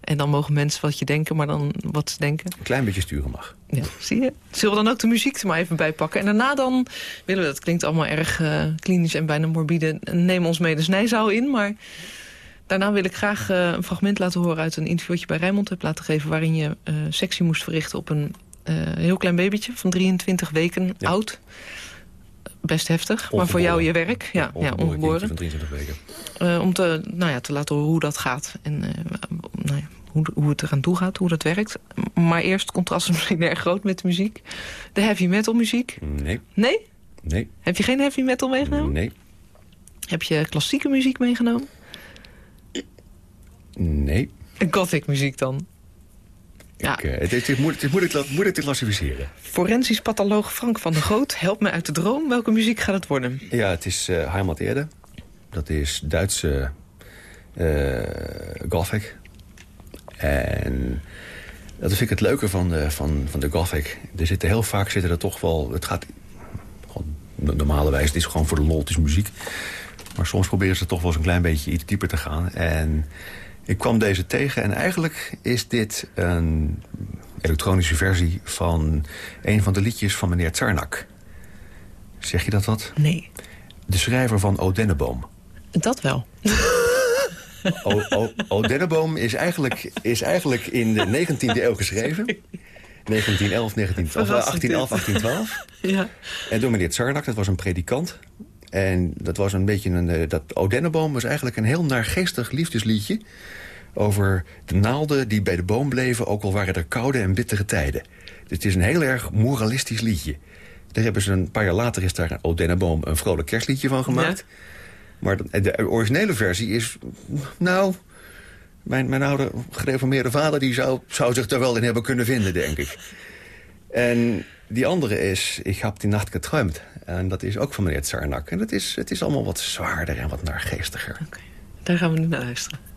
En dan mogen mensen wat je denken, maar dan wat ze denken. Een klein beetje sturen mag. Ja, zie je? Zullen we dan ook de muziek er maar even bij pakken? En daarna dan willen we, dat klinkt allemaal erg uh, klinisch en bijna morbide... neem ons mee de snijzaal in, maar... Daarna wil ik graag uh, een fragment laten horen uit een interview... wat je bij Rijnmond hebt laten geven... waarin je uh, sectie moest verrichten op een heel klein babytje... van 23 weken ja. oud. Best heftig, ongeboren. maar voor jou je werk. Ja, ja, ongeboren. ongeboren. Van 23 weken. Om te, nou ja, te laten horen hoe dat gaat. En nou ja, hoe, hoe het eraan toe gaat, hoe dat werkt. Maar eerst, contrast is misschien erg groot met de muziek. De heavy metal muziek. Nee. Nee? Nee. Heb je geen heavy metal meegenomen? Nee. Heb je klassieke muziek meegenomen? Nee. Gothic muziek dan? Ja. Ik, uh, het, is, het, moeilijk, het, moeilijk, moeilijk te klassificeren. Forensisch patholoog Frank van der Goot, help me uit de droom. Welke muziek gaat het worden? Ja, het is uh, Heimat Erde. Dat is Duitse uh, Gothic. En dat vind ik het leuke van de, van, van de Gothic. Er zitten heel vaak zitten er toch wel... Het gaat gewoon normale wijze, het is gewoon voor de lol, het is muziek. Maar soms proberen ze toch wel eens een klein beetje iets dieper te gaan. En ik kwam deze tegen en eigenlijk is dit een elektronische versie... van een van de liedjes van meneer Tsarnak. Zeg je dat wat? Nee. De schrijver van O Denneboom. Dat wel. O, o, o Denneboom is eigenlijk, is eigenlijk in de 19e eeuw geschreven. 1911, 1912, 1811, 1812. Ja. En door meneer Tsarnak, dat was een predikant. En dat was een beetje een... Dat O Denneboom was eigenlijk een heel naargeestig liefdesliedje... over de naalden die bij de boom bleven... ook al waren er koude en bittere tijden. Dus het is een heel erg moralistisch liedje. Daar hebben ze een paar jaar later is daar O Denneboom een vrolijk kerstliedje van gemaakt... Ja. Maar de originele versie is... Nou, mijn, mijn oude gereformeerde vader... die zou, zou zich er wel in hebben kunnen vinden, denk ik. En die andere is... Ik heb die nacht getruimd. En dat is ook van meneer Tsarnak. En het is, het is allemaal wat zwaarder en wat naargeestiger. Okay. Daar gaan we nu naar luisteren.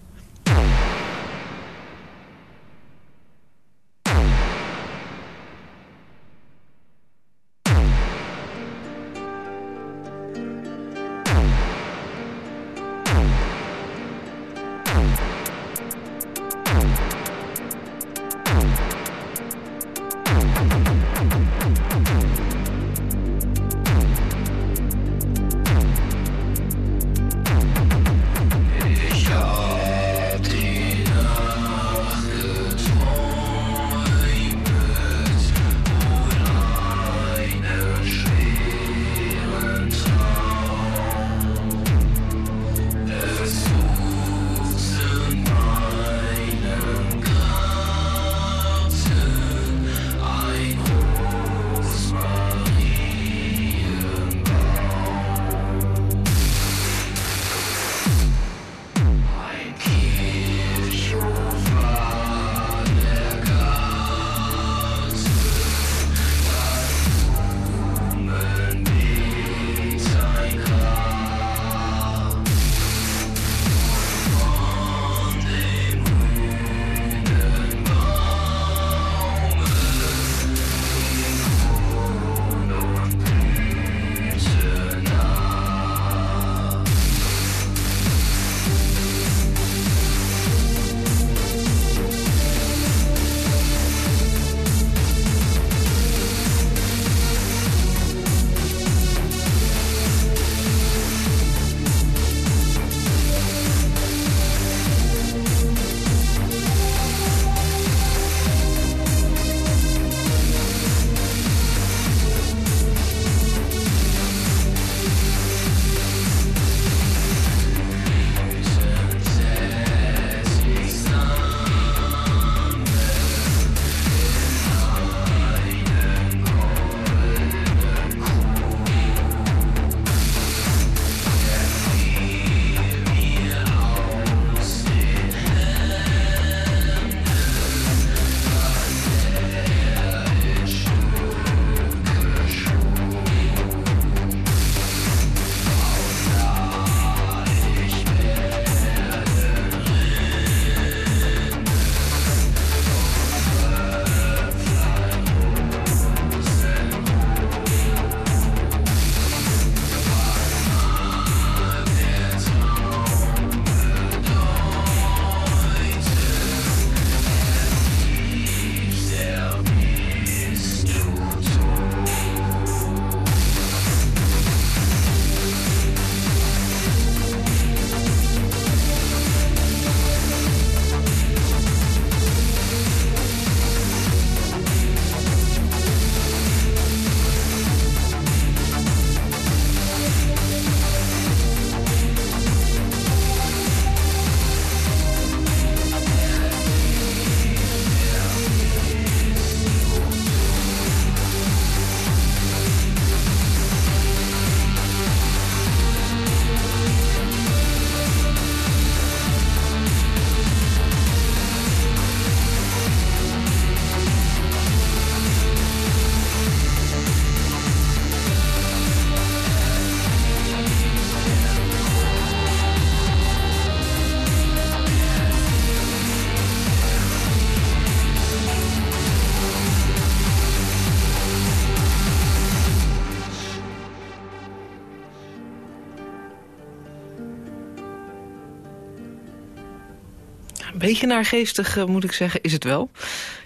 Een beetje naargeestig, uh, moet ik zeggen, is het wel.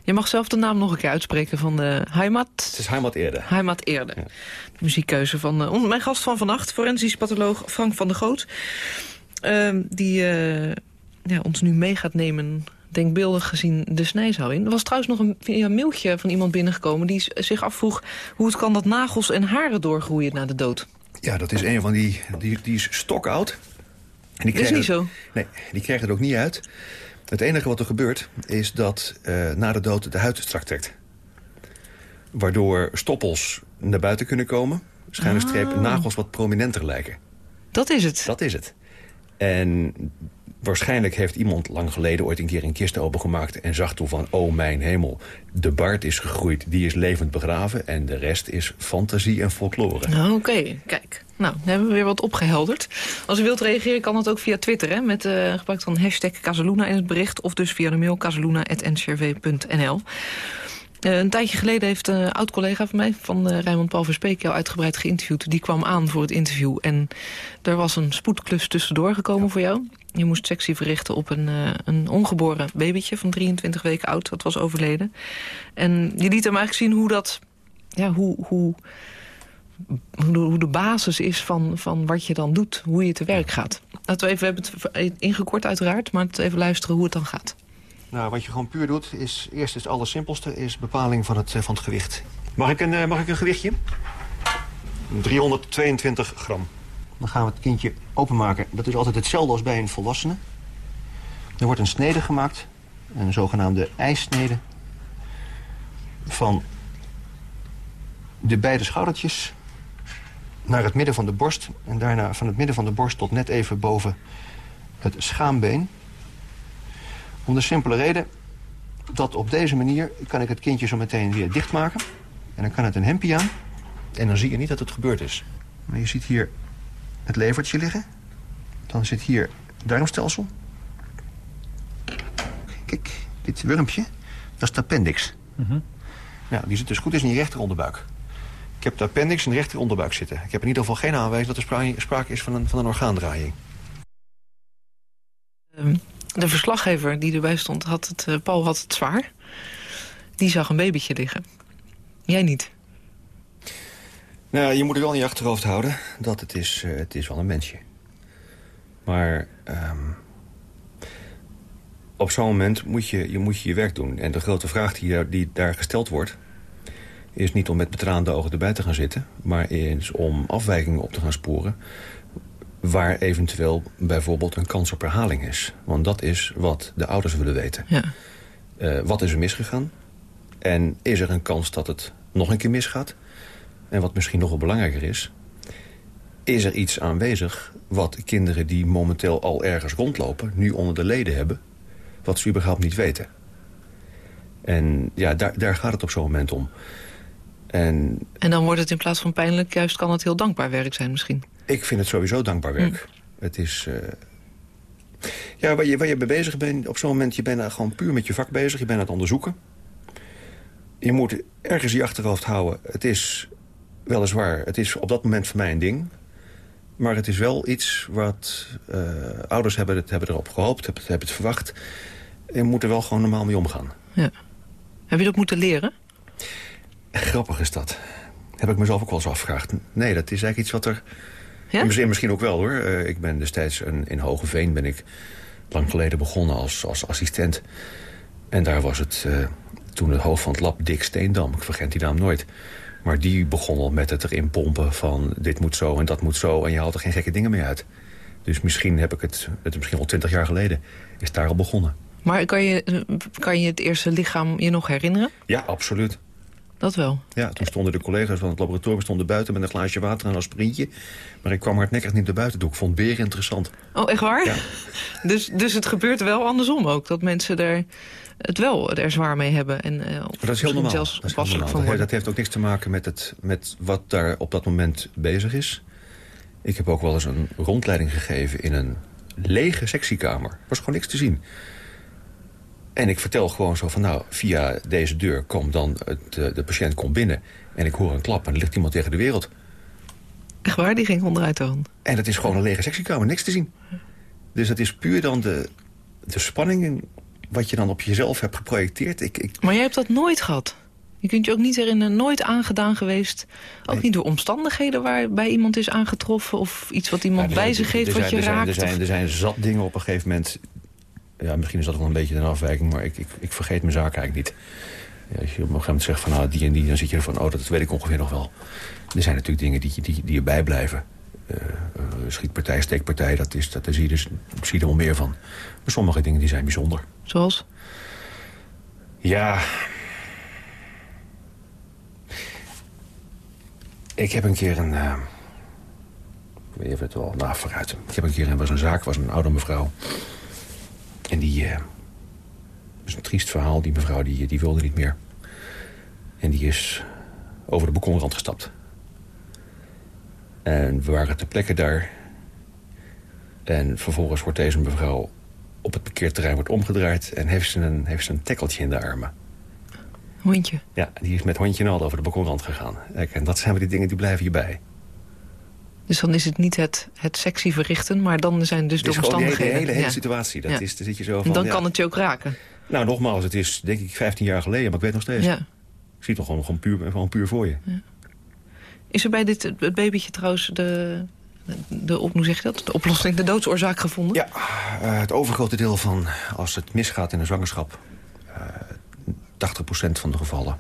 Je mag zelf de naam nog een keer uitspreken van de Heimat. Het is Heimat Eerde. Heimat Eerde. Ja. De muziekkeuze van uh, mijn gast van vannacht, forensisch patholoog Frank van der Goot. Uh, die ja, ons nu mee gaat nemen denkbeeldig gezien de snijzaal in. Er was trouwens nog een, mailtje van iemand binnengekomen... die zich afvroeg hoe het kan dat nagels en haren doorgroeien na de dood. Ja, dat is een van die... Die, die is stokoud. En die dat is niet zo? Nee, die krijgen het ook niet uit. Het enige wat er gebeurt is dat uh, na de dood de huid strak trekt. Waardoor stoppels naar buiten kunnen komen. Schuine streep, Ah. nagels wat prominenter lijken. Dat is het? Dat is het. En waarschijnlijk heeft iemand lang geleden ooit een keer een kist opengemaakt... en zag toen van, oh mijn hemel, de baard is gegroeid, die is levend begraven... en de rest is fantasie en folklore. Oké, kijk. Nou, dan hebben we weer wat opgehelderd. Als u wilt reageren kan dat ook via Twitter, hè, met uh, gebruik van hashtag Casaluna in het bericht... of dus via de mail casaluna.ncrv.nl. Uh, een tijdje geleden heeft een oud-collega van mij, van uh, Rijnmond Paul Verspeek, jou uitgebreid geïnterviewd. Die kwam aan voor het interview en er was een spoedklus tussendoor gekomen voor jou. Je moest sectie verrichten op een, uh, een ongeboren babytje van 23 weken oud. Dat was overleden. En je liet hem eigenlijk zien hoe dat... Ja, hoe, hoe, hoe de basis is van, van wat je dan doet. Hoe je te werk gaat. Laten we even, we hebben het ingekort uiteraard, maar even luisteren hoe het dan gaat. Nou, wat je gewoon puur doet, is eerst het allersimpelste, is bepaling van het, van het gewicht. Mag ik, een, uh, mag ik een gewichtje? 322 gram. Dan gaan we het kindje openmaken. Dat is altijd hetzelfde als bij een volwassene. Er wordt een snede gemaakt, een zogenaamde ijssnede... van de beide schoudertjes naar het midden van de borst... en daarna van het midden van de borst tot net even boven het schaambeen... Om de simpele reden dat op deze manier kan ik het kindje zo meteen weer dichtmaken. En dan kan het een hempje aan. En dan zie je niet dat het gebeurd is. Maar je ziet hier het levertje liggen. Dan zit hier het darmstelsel. Kijk, dit wurmpje, dat is de appendix. Mm -hmm. Nou, die zit dus goed is in je rechteronderbuik. Ik heb de appendix in de rechteronderbuik zitten. Ik heb in ieder geval geen aanwijzing dat er sprake is van een, van een orgaandraaiing. Um. De verslaggever die erbij stond, had het, uh, Paul had het zwaar. Die zag een babytje liggen. Jij niet. Nou, je moet er wel in je achterhoofd houden dat het is, uh, het is wel een mensje. Maar um, op zo'n moment moet je, je moet je je werk doen. En de grote vraag die, die daar gesteld wordt... is niet om met betraande ogen erbij te gaan zitten... maar is om afwijkingen op te gaan sporen waar eventueel bijvoorbeeld een kans op herhaling is. Want dat is wat de ouders willen weten. Ja. Uh, wat is er misgegaan? En is er een kans dat het nog een keer misgaat? En wat misschien nog wel belangrijker is... is er iets aanwezig wat kinderen die momenteel al ergens rondlopen... nu onder de leden hebben, wat ze überhaupt niet weten? En ja, daar, daar gaat het op zo'n moment om. En, en dan wordt het in plaats van pijnlijk... juist kan het heel dankbaar werk zijn misschien. Ik vind het sowieso dankbaar werk. Mm. Het is... Uh... Ja, waar je, waar je mee bezig bent op zo'n moment... je bent gewoon puur met je vak bezig. Je bent aan het onderzoeken. Je moet ergens je achterhoofd houden. Het is weliswaar... het is op dat moment voor mij een ding. Maar het is wel iets wat... Uh, ouders hebben, het, hebben erop gehoopt, hebben, hebben het verwacht. En moeten er wel gewoon normaal mee omgaan. Ja. Heb je dat moeten leren? Grappig is dat. Heb ik mezelf ook wel eens afgevraagd. Nee, dat is eigenlijk iets wat er... Ja? Misschien, misschien ook wel hoor. Uh, ik ben destijds een, in Hogeveen ben ik lang geleden begonnen als, als assistent. En daar was het uh, toen het hoofd van het lab Dick Steendam. Ik vergeet die naam nooit. Maar die begon al met het erin pompen van dit moet zo en dat moet zo. En je haalt er geen gekke dingen mee uit. Dus misschien heb ik het, het is misschien al twintig jaar geleden, is daar al begonnen. Maar kan je, kan je het eerste lichaam je nog herinneren? Ja, absoluut. Dat wel? Ja, toen stonden de collega's van het laboratorium stonden buiten met een glaasje water en een aspirintje. Maar ik kwam hardnekkig niet naar buiten toe. Ik vond beren interessant. Oh, echt waar? Ja. dus, dus het gebeurt wel andersom ook? Dat mensen er het wel er zwaar mee hebben? En, uh, dat is heel normaal. Zelfs dat, is heel normaal. Dat, dat heeft ook niks te maken met, het, met wat daar op dat moment bezig is. Ik heb ook wel eens een rondleiding gegeven in een lege sectiekamer. Er was gewoon niks te zien. En ik vertel gewoon zo van, nou, via deze deur komt dan het, uh, de patiënt komt binnen... en ik hoor een klap en er ligt iemand tegen de wereld. Echt waar? Die ging onderuit dan? En het is gewoon een lege sectiekamer, niks te zien. Dus het is puur dan de, de spanning wat je dan op jezelf hebt geprojecteerd... Ik, ik... Maar jij hebt dat nooit gehad? Je kunt je ook niet herinneren, nooit aangedaan geweest. Ook niet door omstandigheden waarbij iemand is aangetroffen... of iets wat iemand bij zich heeft wat je er zijn, raakt. Er zijn, er zijn zat dingen op een gegeven moment... Ja, misschien is dat wel een beetje een afwijking... maar ik, ik, ik vergeet mijn zaak eigenlijk niet. Ja, als je op een gegeven moment zegt van nou, die en die... dan zit je er van, oh, dat weet ik ongeveer nog wel. Er zijn natuurlijk dingen die, die, die erbij blijven. Eh, eh, schietpartij, steekpartij, dat is, dat, daar zie je, dus, zie je er wel meer van. Maar sommige dingen die zijn bijzonder. Zoals? Ja. Ik heb een keer een... eh, ik weet even het wel, nou vooruit. Ik heb een keer, er was een zaak, was een oude mevrouw. En die... eh is een triest verhaal. Die mevrouw die, die wilde niet meer. En die is over de balkonrand gestapt. En we waren ter plekke daar. En vervolgens wordt deze mevrouw op het parkeerterrein wordt omgedraaid... en heeft ze een, heeft ze een tekkeltje in de armen. Hondje. Ja, die is met hondje en al over de balkonrand gegaan. Kijk, en dat zijn weer die dingen die blijven hierbij. Dus dan is het niet het, het sexy verrichten, maar dan zijn dus de hele, omstandigheden. hele, hele Ja. situatie. Dat Ja. is, dan zit je zo van... dan ja. kan het je ook raken. Nou, nogmaals, het is denk ik 15 jaar geleden, maar ik weet nog steeds. Ja. Ik zie het nog gewoon, gewoon, puur, gewoon puur voor je. Is er bij dit het babytje trouwens de, de, op, hoe zeg je dat? de oplossing, de doodsoorzaak gevonden? Ja, eh, het overgrote deel van als het misgaat in een zwangerschap... eh 80% van de gevallen,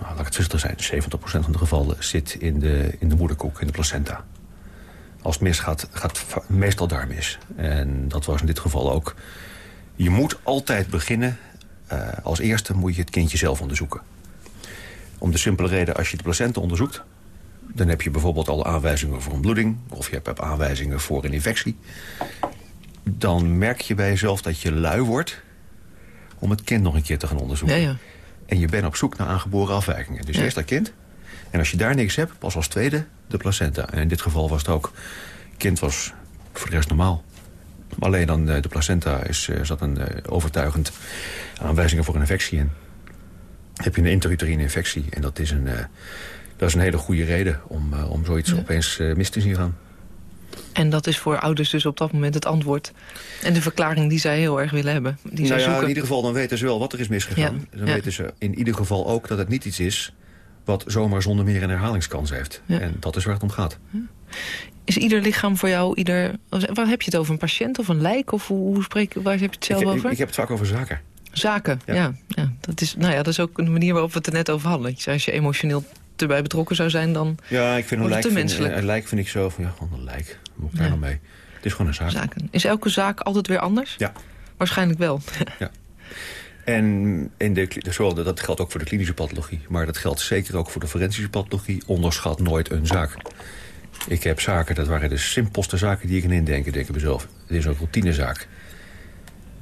nou, laat ik het voorzichtig zijn... 70% van de gevallen zit in de, in de moederkoek, in de placenta. Als het misgaat, gaat meestal daar mis. En dat was in dit geval ook. Je moet altijd beginnen... eh, als eerste moet je het kindje zelf onderzoeken. Om de simpele reden, als je de placenta onderzoekt... dan heb je bijvoorbeeld al aanwijzingen voor een bloeding... of je hebt aanwijzingen voor een infectie. Dan merk je bij jezelf dat je lui wordt... om het kind nog een keer te gaan onderzoeken. Ja, ja. En je bent op zoek naar aangeboren afwijkingen. Dus Ja. eerst dat kind. En als je daar niks hebt, pas als tweede de placenta. En in dit geval was het ook... Kind was voor de rest normaal. Alleen dan eh, de placenta is, eh, zat een eh, overtuigend aanwijzingen voor een infectie in. Heb je een intrauterine infectie. En dat is een, dat is een hele goede reden om, om zoiets opeens mis te zien gaan. En dat is voor ouders dus op dat moment het antwoord. En de verklaring die zij heel erg willen hebben. Die zij nou ja, zoeken. in ieder geval dan weten ze wel wat er is misgegaan. Ja, Dan ja. weten ze in ieder geval ook dat het niet iets is... wat zomaar zonder meer een herhalingskans heeft. En dat is waar het om gaat. Is ieder lichaam voor jou, ieder... Waar heb je het over? Een patiënt of een lijk? Of hoe, spreek, waar heb je het zelf ik, over? Ik, heb het vaak over zaken. Zaken, ja. Ja. dat, is, nou ja. Dat is ook een manier waarop we het er net over hadden. Als je emotioneel erbij betrokken zou zijn, dan Ja, ik vind een lijk, vind, een lijk vind ik zo van... ja, gewoon een lijk. Moet Ja. mee? Het is gewoon een zaak. zaken. Is elke zaak altijd weer anders? Ja. Waarschijnlijk wel. En in de, zowel, dat geldt ook voor de klinische pathologie... maar dat geldt zeker ook voor de forensische pathologie. Onderschat nooit een zaak. Ik heb zaken, dat waren de simpelste zaken die ik kan indenken. Denk ik mezelf, het is een routinezaak.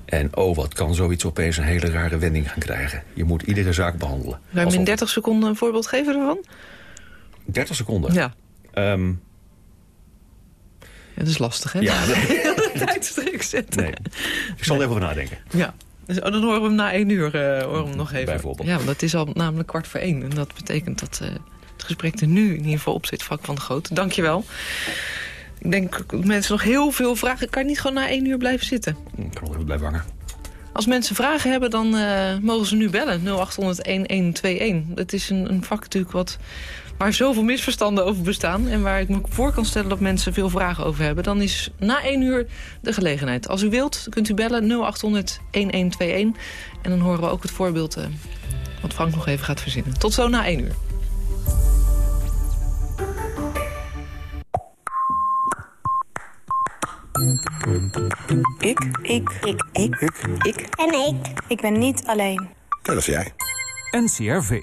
En oh, wat kan zoiets opeens een hele rare wending gaan krijgen. Je moet iedere zaak behandelen. Ruim in Alsof- 30 seconden een voorbeeld geven ervan? 30 seconden? Ja. Ehm, Ja, dat is lastig, hè? ja, nee, Tijdstreek zetten. nee. Ik zal er even over nadenken. Ja. Dus, oh, dan horen we hem na één uur eh, horen we hem nog even. Bijvoorbeeld. Ja, want het is al namelijk kwart voor één. En dat betekent dat eh, het gesprek er nu in ieder geval op zit, Frank van der Groot. Dank je wel. Ik denk dat mensen nog heel veel vragen. Kan je niet gewoon na één uur blijven zitten? Ik kan nog even blijven hangen. Als mensen vragen hebben, dan eh, mogen ze nu bellen. 0800-1121. Het is een, een vak natuurlijk wat, waar zoveel misverstanden over bestaan. En waar ik me voor kan stellen dat mensen veel vragen over hebben. Dan is na één uur de gelegenheid. Als u wilt, kunt u bellen 0800-1121. En dan horen we ook het voorbeeld eh, wat Frank nog even gaat verzinnen. Tot zo na één uur. Ik. Ik. Ik. Ik. Ik. En ik. Ik ben niet alleen. Ja, dat is jij. NCRV.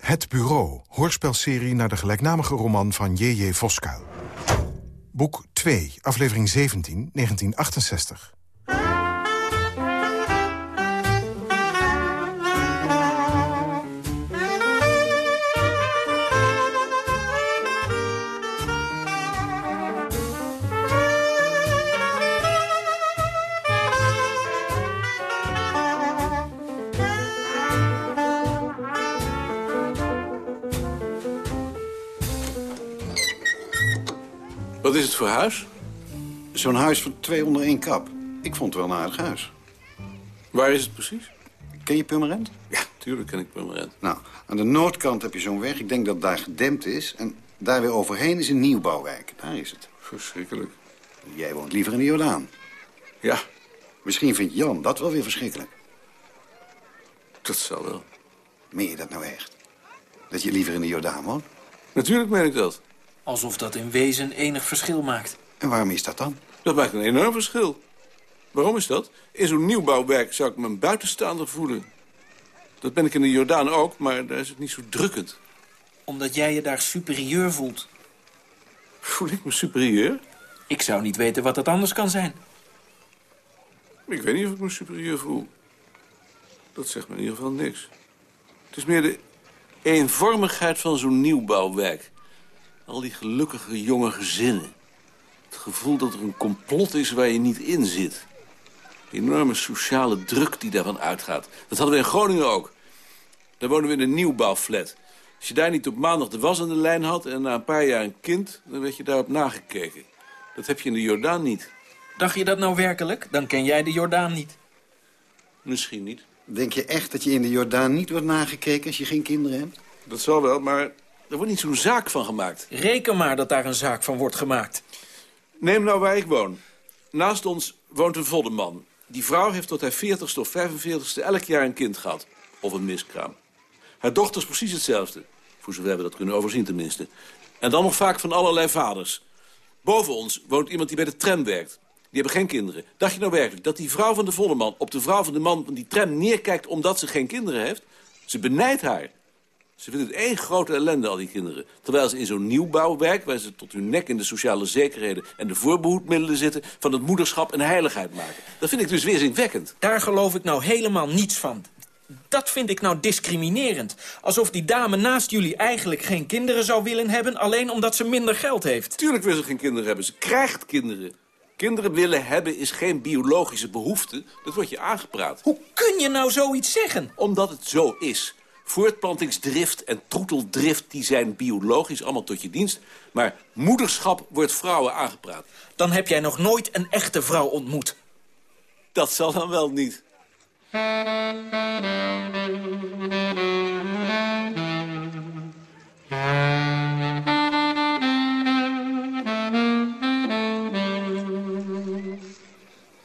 Het Bureau, hoorspelserie naar de gelijknamige roman van J.J. Voskuil. Boek 2, aflevering 17, 1968. Voor huis? Zo'n huis van twee onder één kap. Ik vond het wel een aardig huis. Waar is het precies? Ken je Purmerend? Ja, tuurlijk ken ik Purmerend. Nou, aan de noordkant heb je zo'n weg. Ik denk dat daar gedempt is. En daar weer overheen is een nieuwbouwwijk. Daar is het. Verschrikkelijk. Jij woont liever in de Jordaan. Ja. Misschien vindt Jan dat wel weer verschrikkelijk. Dat zal wel. Meen je dat nou echt? Dat je liever in de Jordaan woont? Natuurlijk meen ik dat. Alsof dat in wezen enig verschil maakt. En waarom is dat dan? Dat maakt een enorm verschil. Waarom is dat? In zo'n nieuwbouwwerk zou ik me een buitenstaander voelen. Dat ben ik in de Jordaan ook, maar daar is het niet zo drukkend. Omdat jij je daar superieur voelt. Voel ik me superieur? Ik zou niet weten wat dat anders kan zijn. Ik weet niet of ik me superieur voel. Dat zegt me in ieder geval niks. Het is meer de eenvormigheid van zo'n nieuwbouwwerk. Al die gelukkige jonge gezinnen. Het gevoel dat er een complot is waar je niet in zit. De enorme sociale druk die daarvan uitgaat. Dat hadden we in Groningen ook. Daar wonen we in een nieuwbouwflat. Als je daar niet op maandag de was aan de lijn had... en na een paar jaar een kind, dan werd je daarop nagekeken. Dat heb je in de Jordaan niet. Dacht je dat nou werkelijk? Dan ken jij de Jordaan niet. Misschien niet. Denk je echt dat je in de Jordaan niet wordt nagekeken als je geen kinderen hebt? Dat zal wel, maar er wordt niet zo'n zaak van gemaakt. Reken maar dat daar een zaak van wordt gemaakt. Neem nou waar ik woon. Naast ons woont een voddenman. Die vrouw heeft tot haar 40ste of 45ste elk jaar een kind gehad. Of een miskraam. Haar dochter is precies hetzelfde. Voor zover we dat kunnen overzien tenminste. En dan nog vaak van allerlei vaders. Boven ons woont iemand die bij de tram werkt. Die hebben geen kinderen. Dacht je nou werkelijk dat die vrouw van de voddenman... op de vrouw van de man van die tram neerkijkt omdat ze geen kinderen heeft? Ze benijdt haar. Ze vinden het één grote ellende, al die kinderen. Terwijl ze in zo'n nieuwbouwwerk... waar ze tot hun nek in de sociale zekerheden... en de voorbehoedmiddelen zitten... van het moederschap een heiligheid maken. Dat vind ik dus weerzinwekkend. Daar geloof ik nou helemaal niets van. Dat vind ik nou discriminerend. Alsof die dame naast jullie eigenlijk geen kinderen zou willen hebben... alleen omdat ze minder geld heeft. Tuurlijk wil ze geen kinderen hebben. Ze krijgt kinderen. Kinderen willen hebben is geen biologische behoefte. Dat wordt je aangepraat. Hoe kun je nou zoiets zeggen? Omdat het zo is. Voortplantingsdrift en troeteldrift die zijn biologisch allemaal tot je dienst. Maar moederschap wordt vrouwen aangepraat. Dan heb jij nog nooit een echte vrouw ontmoet. Dat zal dan wel niet.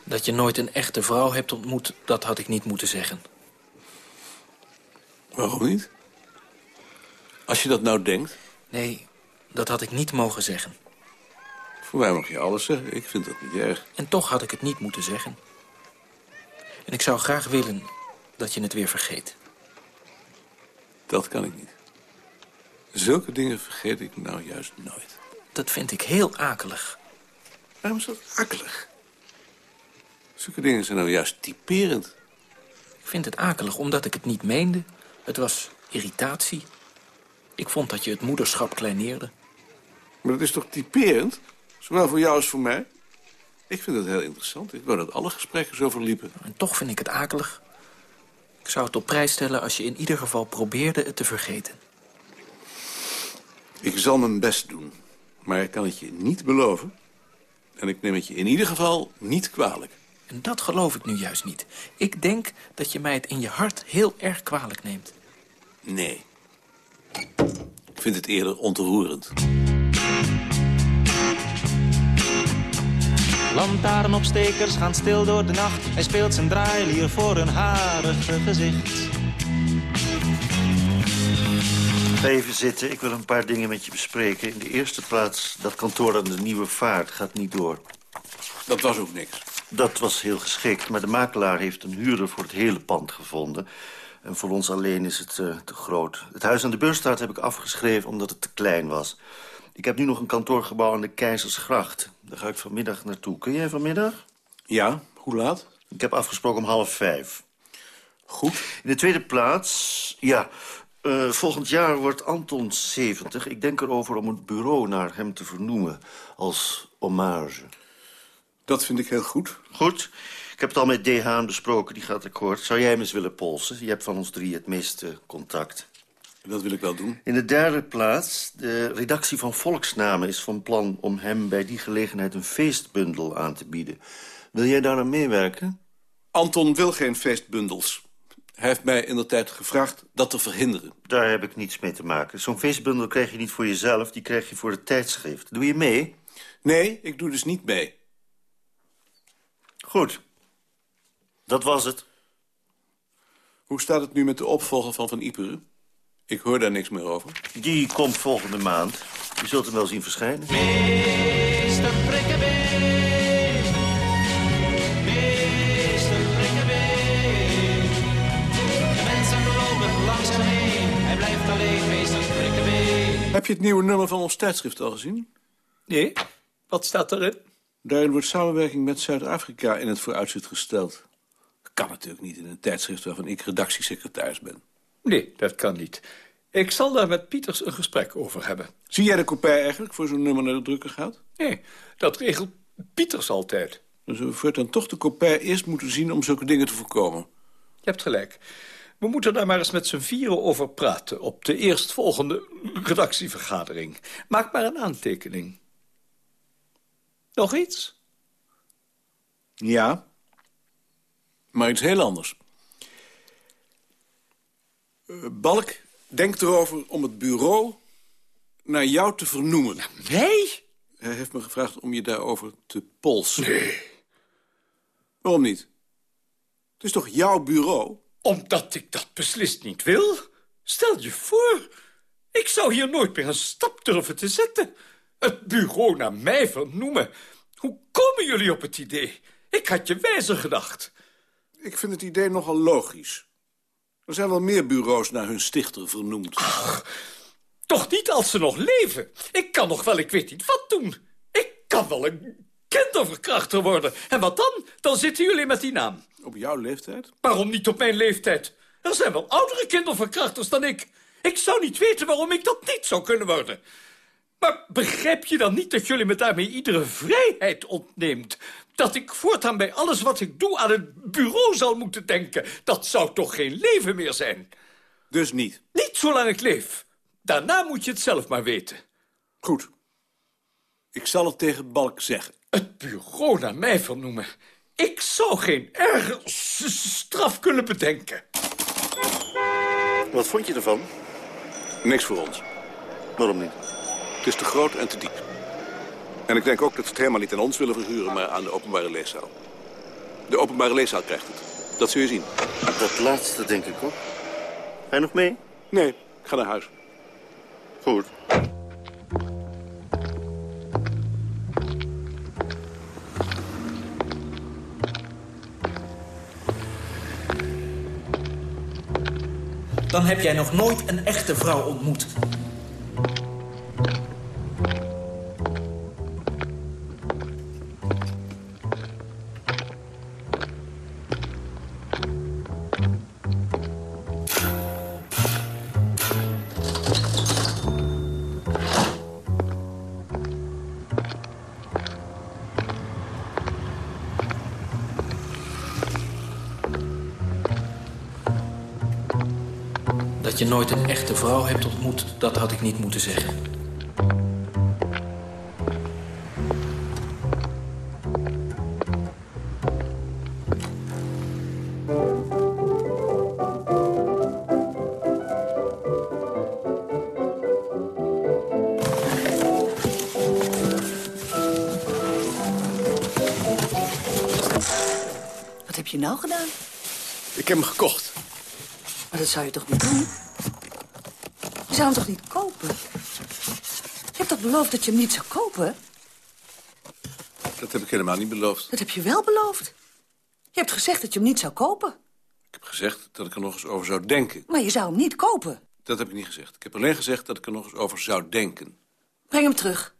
Dat je nooit een echte vrouw hebt ontmoet, dat had ik niet moeten zeggen. Waarom niet? Als je dat nou denkt? Nee, dat had ik niet mogen zeggen. Voor mij mag je alles zeggen. Ik vind dat niet erg. En toch had ik het niet moeten zeggen. En ik zou graag willen dat je het weer vergeet. Dat kan ik niet. Zulke dingen vergeet ik nou juist nooit. Dat vind ik heel akelig. Waarom is dat akelig? Zulke dingen zijn nou juist typerend. Ik vind het akelig omdat ik het niet meende. Het was irritatie. Ik vond dat je het moederschap kleineerde. Maar dat is toch typerend? Zowel voor jou als voor mij? Ik vind het heel interessant. Ik wou dat alle gesprekken zo verliepen. En toch vind ik het akelig. Ik zou het op prijs stellen als je in ieder geval probeerde het te vergeten. Ik zal mijn best doen. Maar ik kan het je niet beloven. En ik neem het je in ieder geval niet kwalijk. En dat geloof ik nu juist niet. Ik denk dat je mij het in je hart heel erg kwalijk neemt. Nee. Ik vind het eerder ontroerend. Lantaarnopstekers gaan stil door de nacht. Hij speelt zijn draailier voor een harige gezicht. Even zitten, ik wil een paar dingen met je bespreken. In de eerste plaats, dat kantoor aan de Nieuwe Vaart gaat niet door. Dat was ook niks. Dat was heel geschikt, maar de makelaar heeft een huurder voor het hele pand gevonden. En voor ons alleen is het uh, te groot. Het huis aan de Beurstraat heb ik afgeschreven omdat het te klein was. Ik heb nu nog een kantoorgebouw aan de Keizersgracht. Daar ga ik vanmiddag naartoe. Kun jij vanmiddag? Ja, hoe laat? Ik heb afgesproken om half vijf. Goed. In de tweede plaats, ja, uh, volgend jaar wordt Anton 70. Ik denk erover om het bureau naar hem te vernoemen als hommage. Dat vind ik heel goed. Goed. Ik heb het al met DH besproken, die gaat akkoord. Zou jij hem eens willen polsen? Je hebt van ons drie het meeste contact. Dat wil ik wel doen. In de derde plaats, de redactie van Volksnamen is van plan... om hem bij die gelegenheid een feestbundel aan te bieden. Wil jij daar aan meewerken? Anton wil geen feestbundels. Hij heeft mij in de tijd gevraagd dat te verhinderen. Daar heb ik niets mee te maken. Zo'n feestbundel krijg je niet voor jezelf, die krijg je voor het tijdschrift. Doe je mee? Nee, ik doe dus niet mee. Goed. Dat was het. Hoe staat het nu met de opvolger van Van Iperen? Ik hoor daar niks meer over. Die komt volgende maand. Je zult hem wel zien verschijnen. Meester Prikkebeen. Meester Prikkebeen. De mensen lopen langs hem heen. Hij blijft alleen, meester Prikkebeen. Heb je het nieuwe nummer van ons tijdschrift al gezien? Nee. Wat staat erin? Daarin wordt samenwerking met Zuid-Afrika in het vooruitzicht gesteld. Kan natuurlijk niet in een tijdschrift waarvan ik redactiesecretaris ben. Nee, dat kan niet. Ik zal daar met Pieters een gesprek over hebben. Zie jij de kopij eigenlijk voor zo'n nummer naar de drukker gaat? Nee, dat regelt Pieters altijd. Dan zullen we voortaan toch de kopij eerst moeten zien om zulke dingen te voorkomen. Je hebt gelijk. We moeten daar maar eens met z'n vieren over praten... op de eerstvolgende redactievergadering. Maak maar een aantekening. Nog iets? Ja, maar iets heel anders. Uh, Balk denkt erover om het bureau naar jou te vernoemen. Nee? Hij heeft me gevraagd om je daarover te polsen. Nee. Waarom niet? Het is toch jouw bureau? Omdat ik dat beslist niet wil. Stel je voor, ik zou hier nooit meer een stap durven te zetten. Het bureau naar mij vernoemen. Hoe komen jullie op het idee? Ik had je wijzer gedacht. Ik vind het idee nogal logisch. Er zijn wel meer bureaus naar hun stichter vernoemd. Ach, toch niet als ze nog leven. Ik kan nog wel, ik weet niet wat doen. Ik kan wel een kinderverkrachter worden. En wat dan? Dan zitten jullie met die naam. Op jouw leeftijd? Waarom niet op mijn leeftijd? Er zijn wel oudere kinderverkrachters dan ik. Ik zou niet weten waarom ik dat niet zou kunnen worden. Maar begrijp je dan niet dat jullie me daarmee iedere vrijheid ontneemt? Dat ik voortaan bij alles wat ik doe aan het bureau zal moeten denken? Dat zou toch geen leven meer zijn? Dus niet? Niet zolang ik leef. Daarna moet je het zelf maar weten. Goed. Ik zal het tegen Balk zeggen. Het bureau naar mij vernoemen. Ik zou geen erger straf kunnen bedenken. Wat vond je ervan? Niks voor ons. Waarom niet? Het is te groot en te diep. En ik denk ook dat ze het helemaal niet aan ons willen verhuren... maar aan de openbare leeszaal. De openbare leeszaal krijgt het. Dat zul je zien. Dat laatste denk ik ook. Ga je nog mee? Nee, ik ga naar huis. Goed. Dan heb jij nog nooit een echte vrouw ontmoet. Nooit een echte vrouw hebt ontmoet, dat had ik niet moeten zeggen. Wat heb je nou gedaan? Ik heb hem gekocht. Maar dat zou je toch niet doen? Je zou hem toch niet kopen? Je hebt toch beloofd dat je hem niet zou kopen? Dat heb ik helemaal niet beloofd. Dat heb je wel beloofd. Je hebt gezegd dat je hem niet zou kopen. Ik heb gezegd dat ik er nog eens over zou denken. Maar je zou hem niet kopen. Dat heb ik niet gezegd. Ik heb alleen gezegd dat ik er nog eens over zou denken. Breng hem terug.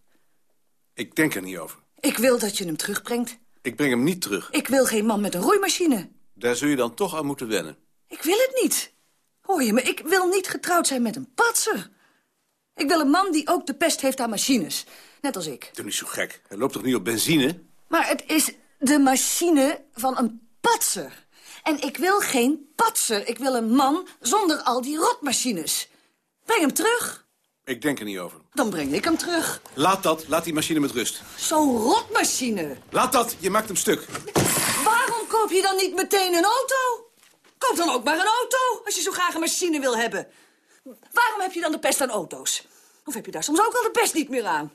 Ik denk er niet over. Ik wil dat je hem terugbrengt. Ik breng hem niet terug. Ik wil geen man met een roeimachine. Daar zul je dan toch aan moeten wennen. Ik wil het niet. Hoor je me? Ik wil niet getrouwd zijn met een patser. Ik wil een man die ook de pest heeft aan machines. Net als ik. Doe niet zo gek. Hij loopt toch niet op benzine? Maar het is de machine van een patser. En ik wil geen patser. Ik wil een man zonder al die rotmachines. Breng hem terug. Ik denk er niet over. Dan breng ik hem terug. Laat dat, laat die machine met rust. Zo'n rotmachine. Laat dat, je maakt hem stuk. Waarom koop je dan niet meteen een auto? Koop dan ook maar een auto, als je zo graag een machine wil hebben. Waarom heb je dan de pest aan auto's? Of heb je daar soms ook al de pest niet meer aan?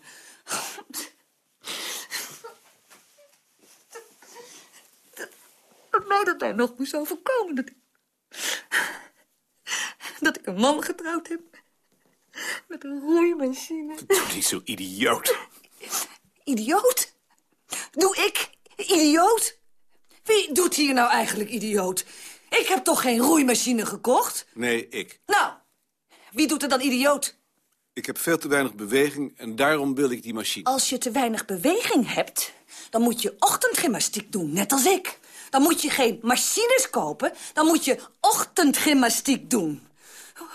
Dat mij dat daar nog moest overkomen. Dat, dat ik een man getrouwd heb. Met een roeimachine. Doe niet zo idioot. Idioot? Doe ik idioot? Wie doet hier nou eigenlijk idioot? Ik heb toch geen roeimachine gekocht? Nee, ik. Nou, wie doet er dan idioot? Ik heb veel te weinig beweging en daarom wil ik die machine. Als je te weinig beweging hebt, dan moet je ochtendgymnastiek doen, net als ik. Dan moet je geen machines kopen, dan moet je ochtendgymnastiek doen.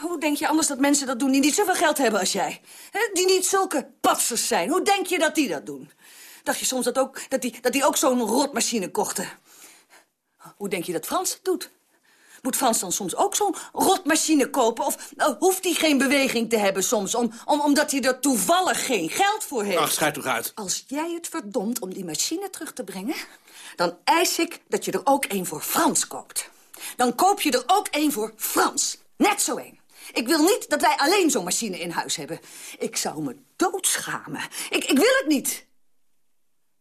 Hoe denk je anders dat mensen dat doen die niet zoveel geld hebben als jij? Die niet zulke patsers zijn. Hoe denk je dat die dat doen? Dacht je soms dat, ook, dat, die, dat die ook zo'n rotmachine kochten? Hoe denk je dat Frans het doet? Moet Frans dan soms ook zo'n rotmachine kopen? Of nou, hoeft hij geen beweging te hebben soms, om, om, omdat hij er toevallig geen geld voor heeft? Ach, schijt toch uit. Als jij het verdomt om die machine terug te brengen... dan eis ik dat je er ook een voor Frans koopt. Dan koop je er ook een voor Frans. Net zo een. Ik wil niet dat wij alleen zo'n machine in huis hebben. Ik zou me doodschamen. Ik, ik wil het niet.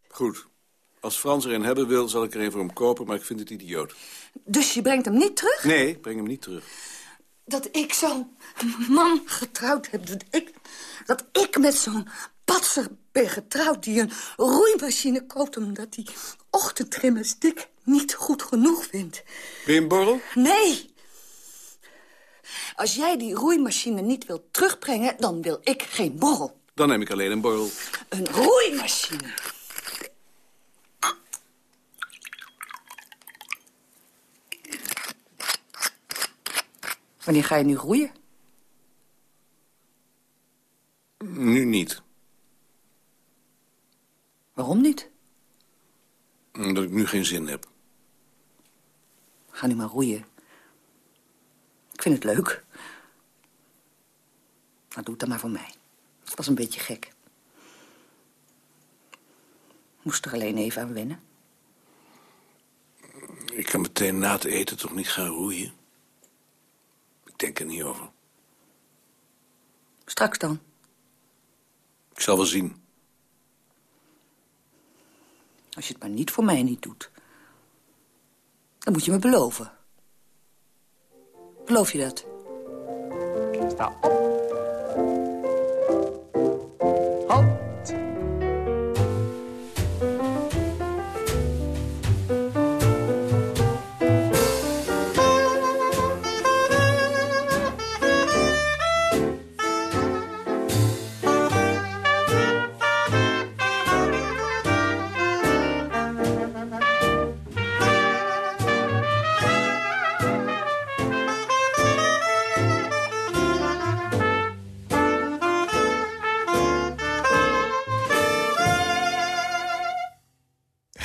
Goed. Als Frans er een hebben wil, zal ik er een voor hem kopen, maar ik vind het idioot. Dus je brengt hem niet terug? Nee, breng hem niet terug. Dat ik zo'n man getrouwd heb. Dat ik, dat ik met zo'n patser ben getrouwd die een roeimachine koopt... omdat hij ochtendgymnastiek niet goed genoeg vindt. Ben je een borrel? Nee. Als jij die roeimachine niet wilt terugbrengen, dan wil ik geen borrel. Dan neem ik alleen een borrel. Een roeimachine. Wanneer ga je nu roeien? Nu niet. Waarom niet? Omdat ik nu geen zin heb. Ga nu maar roeien. Ik vind het leuk. Nou, doe het dan maar voor mij. Het was een beetje gek. Moest er alleen even aan wennen. Ik kan meteen na het eten toch niet gaan roeien? Ik denk er niet over. Straks dan. Ik zal wel zien. Als je het maar niet voor mij niet doet. Dan moet je me beloven. Beloof je dat? Sta op.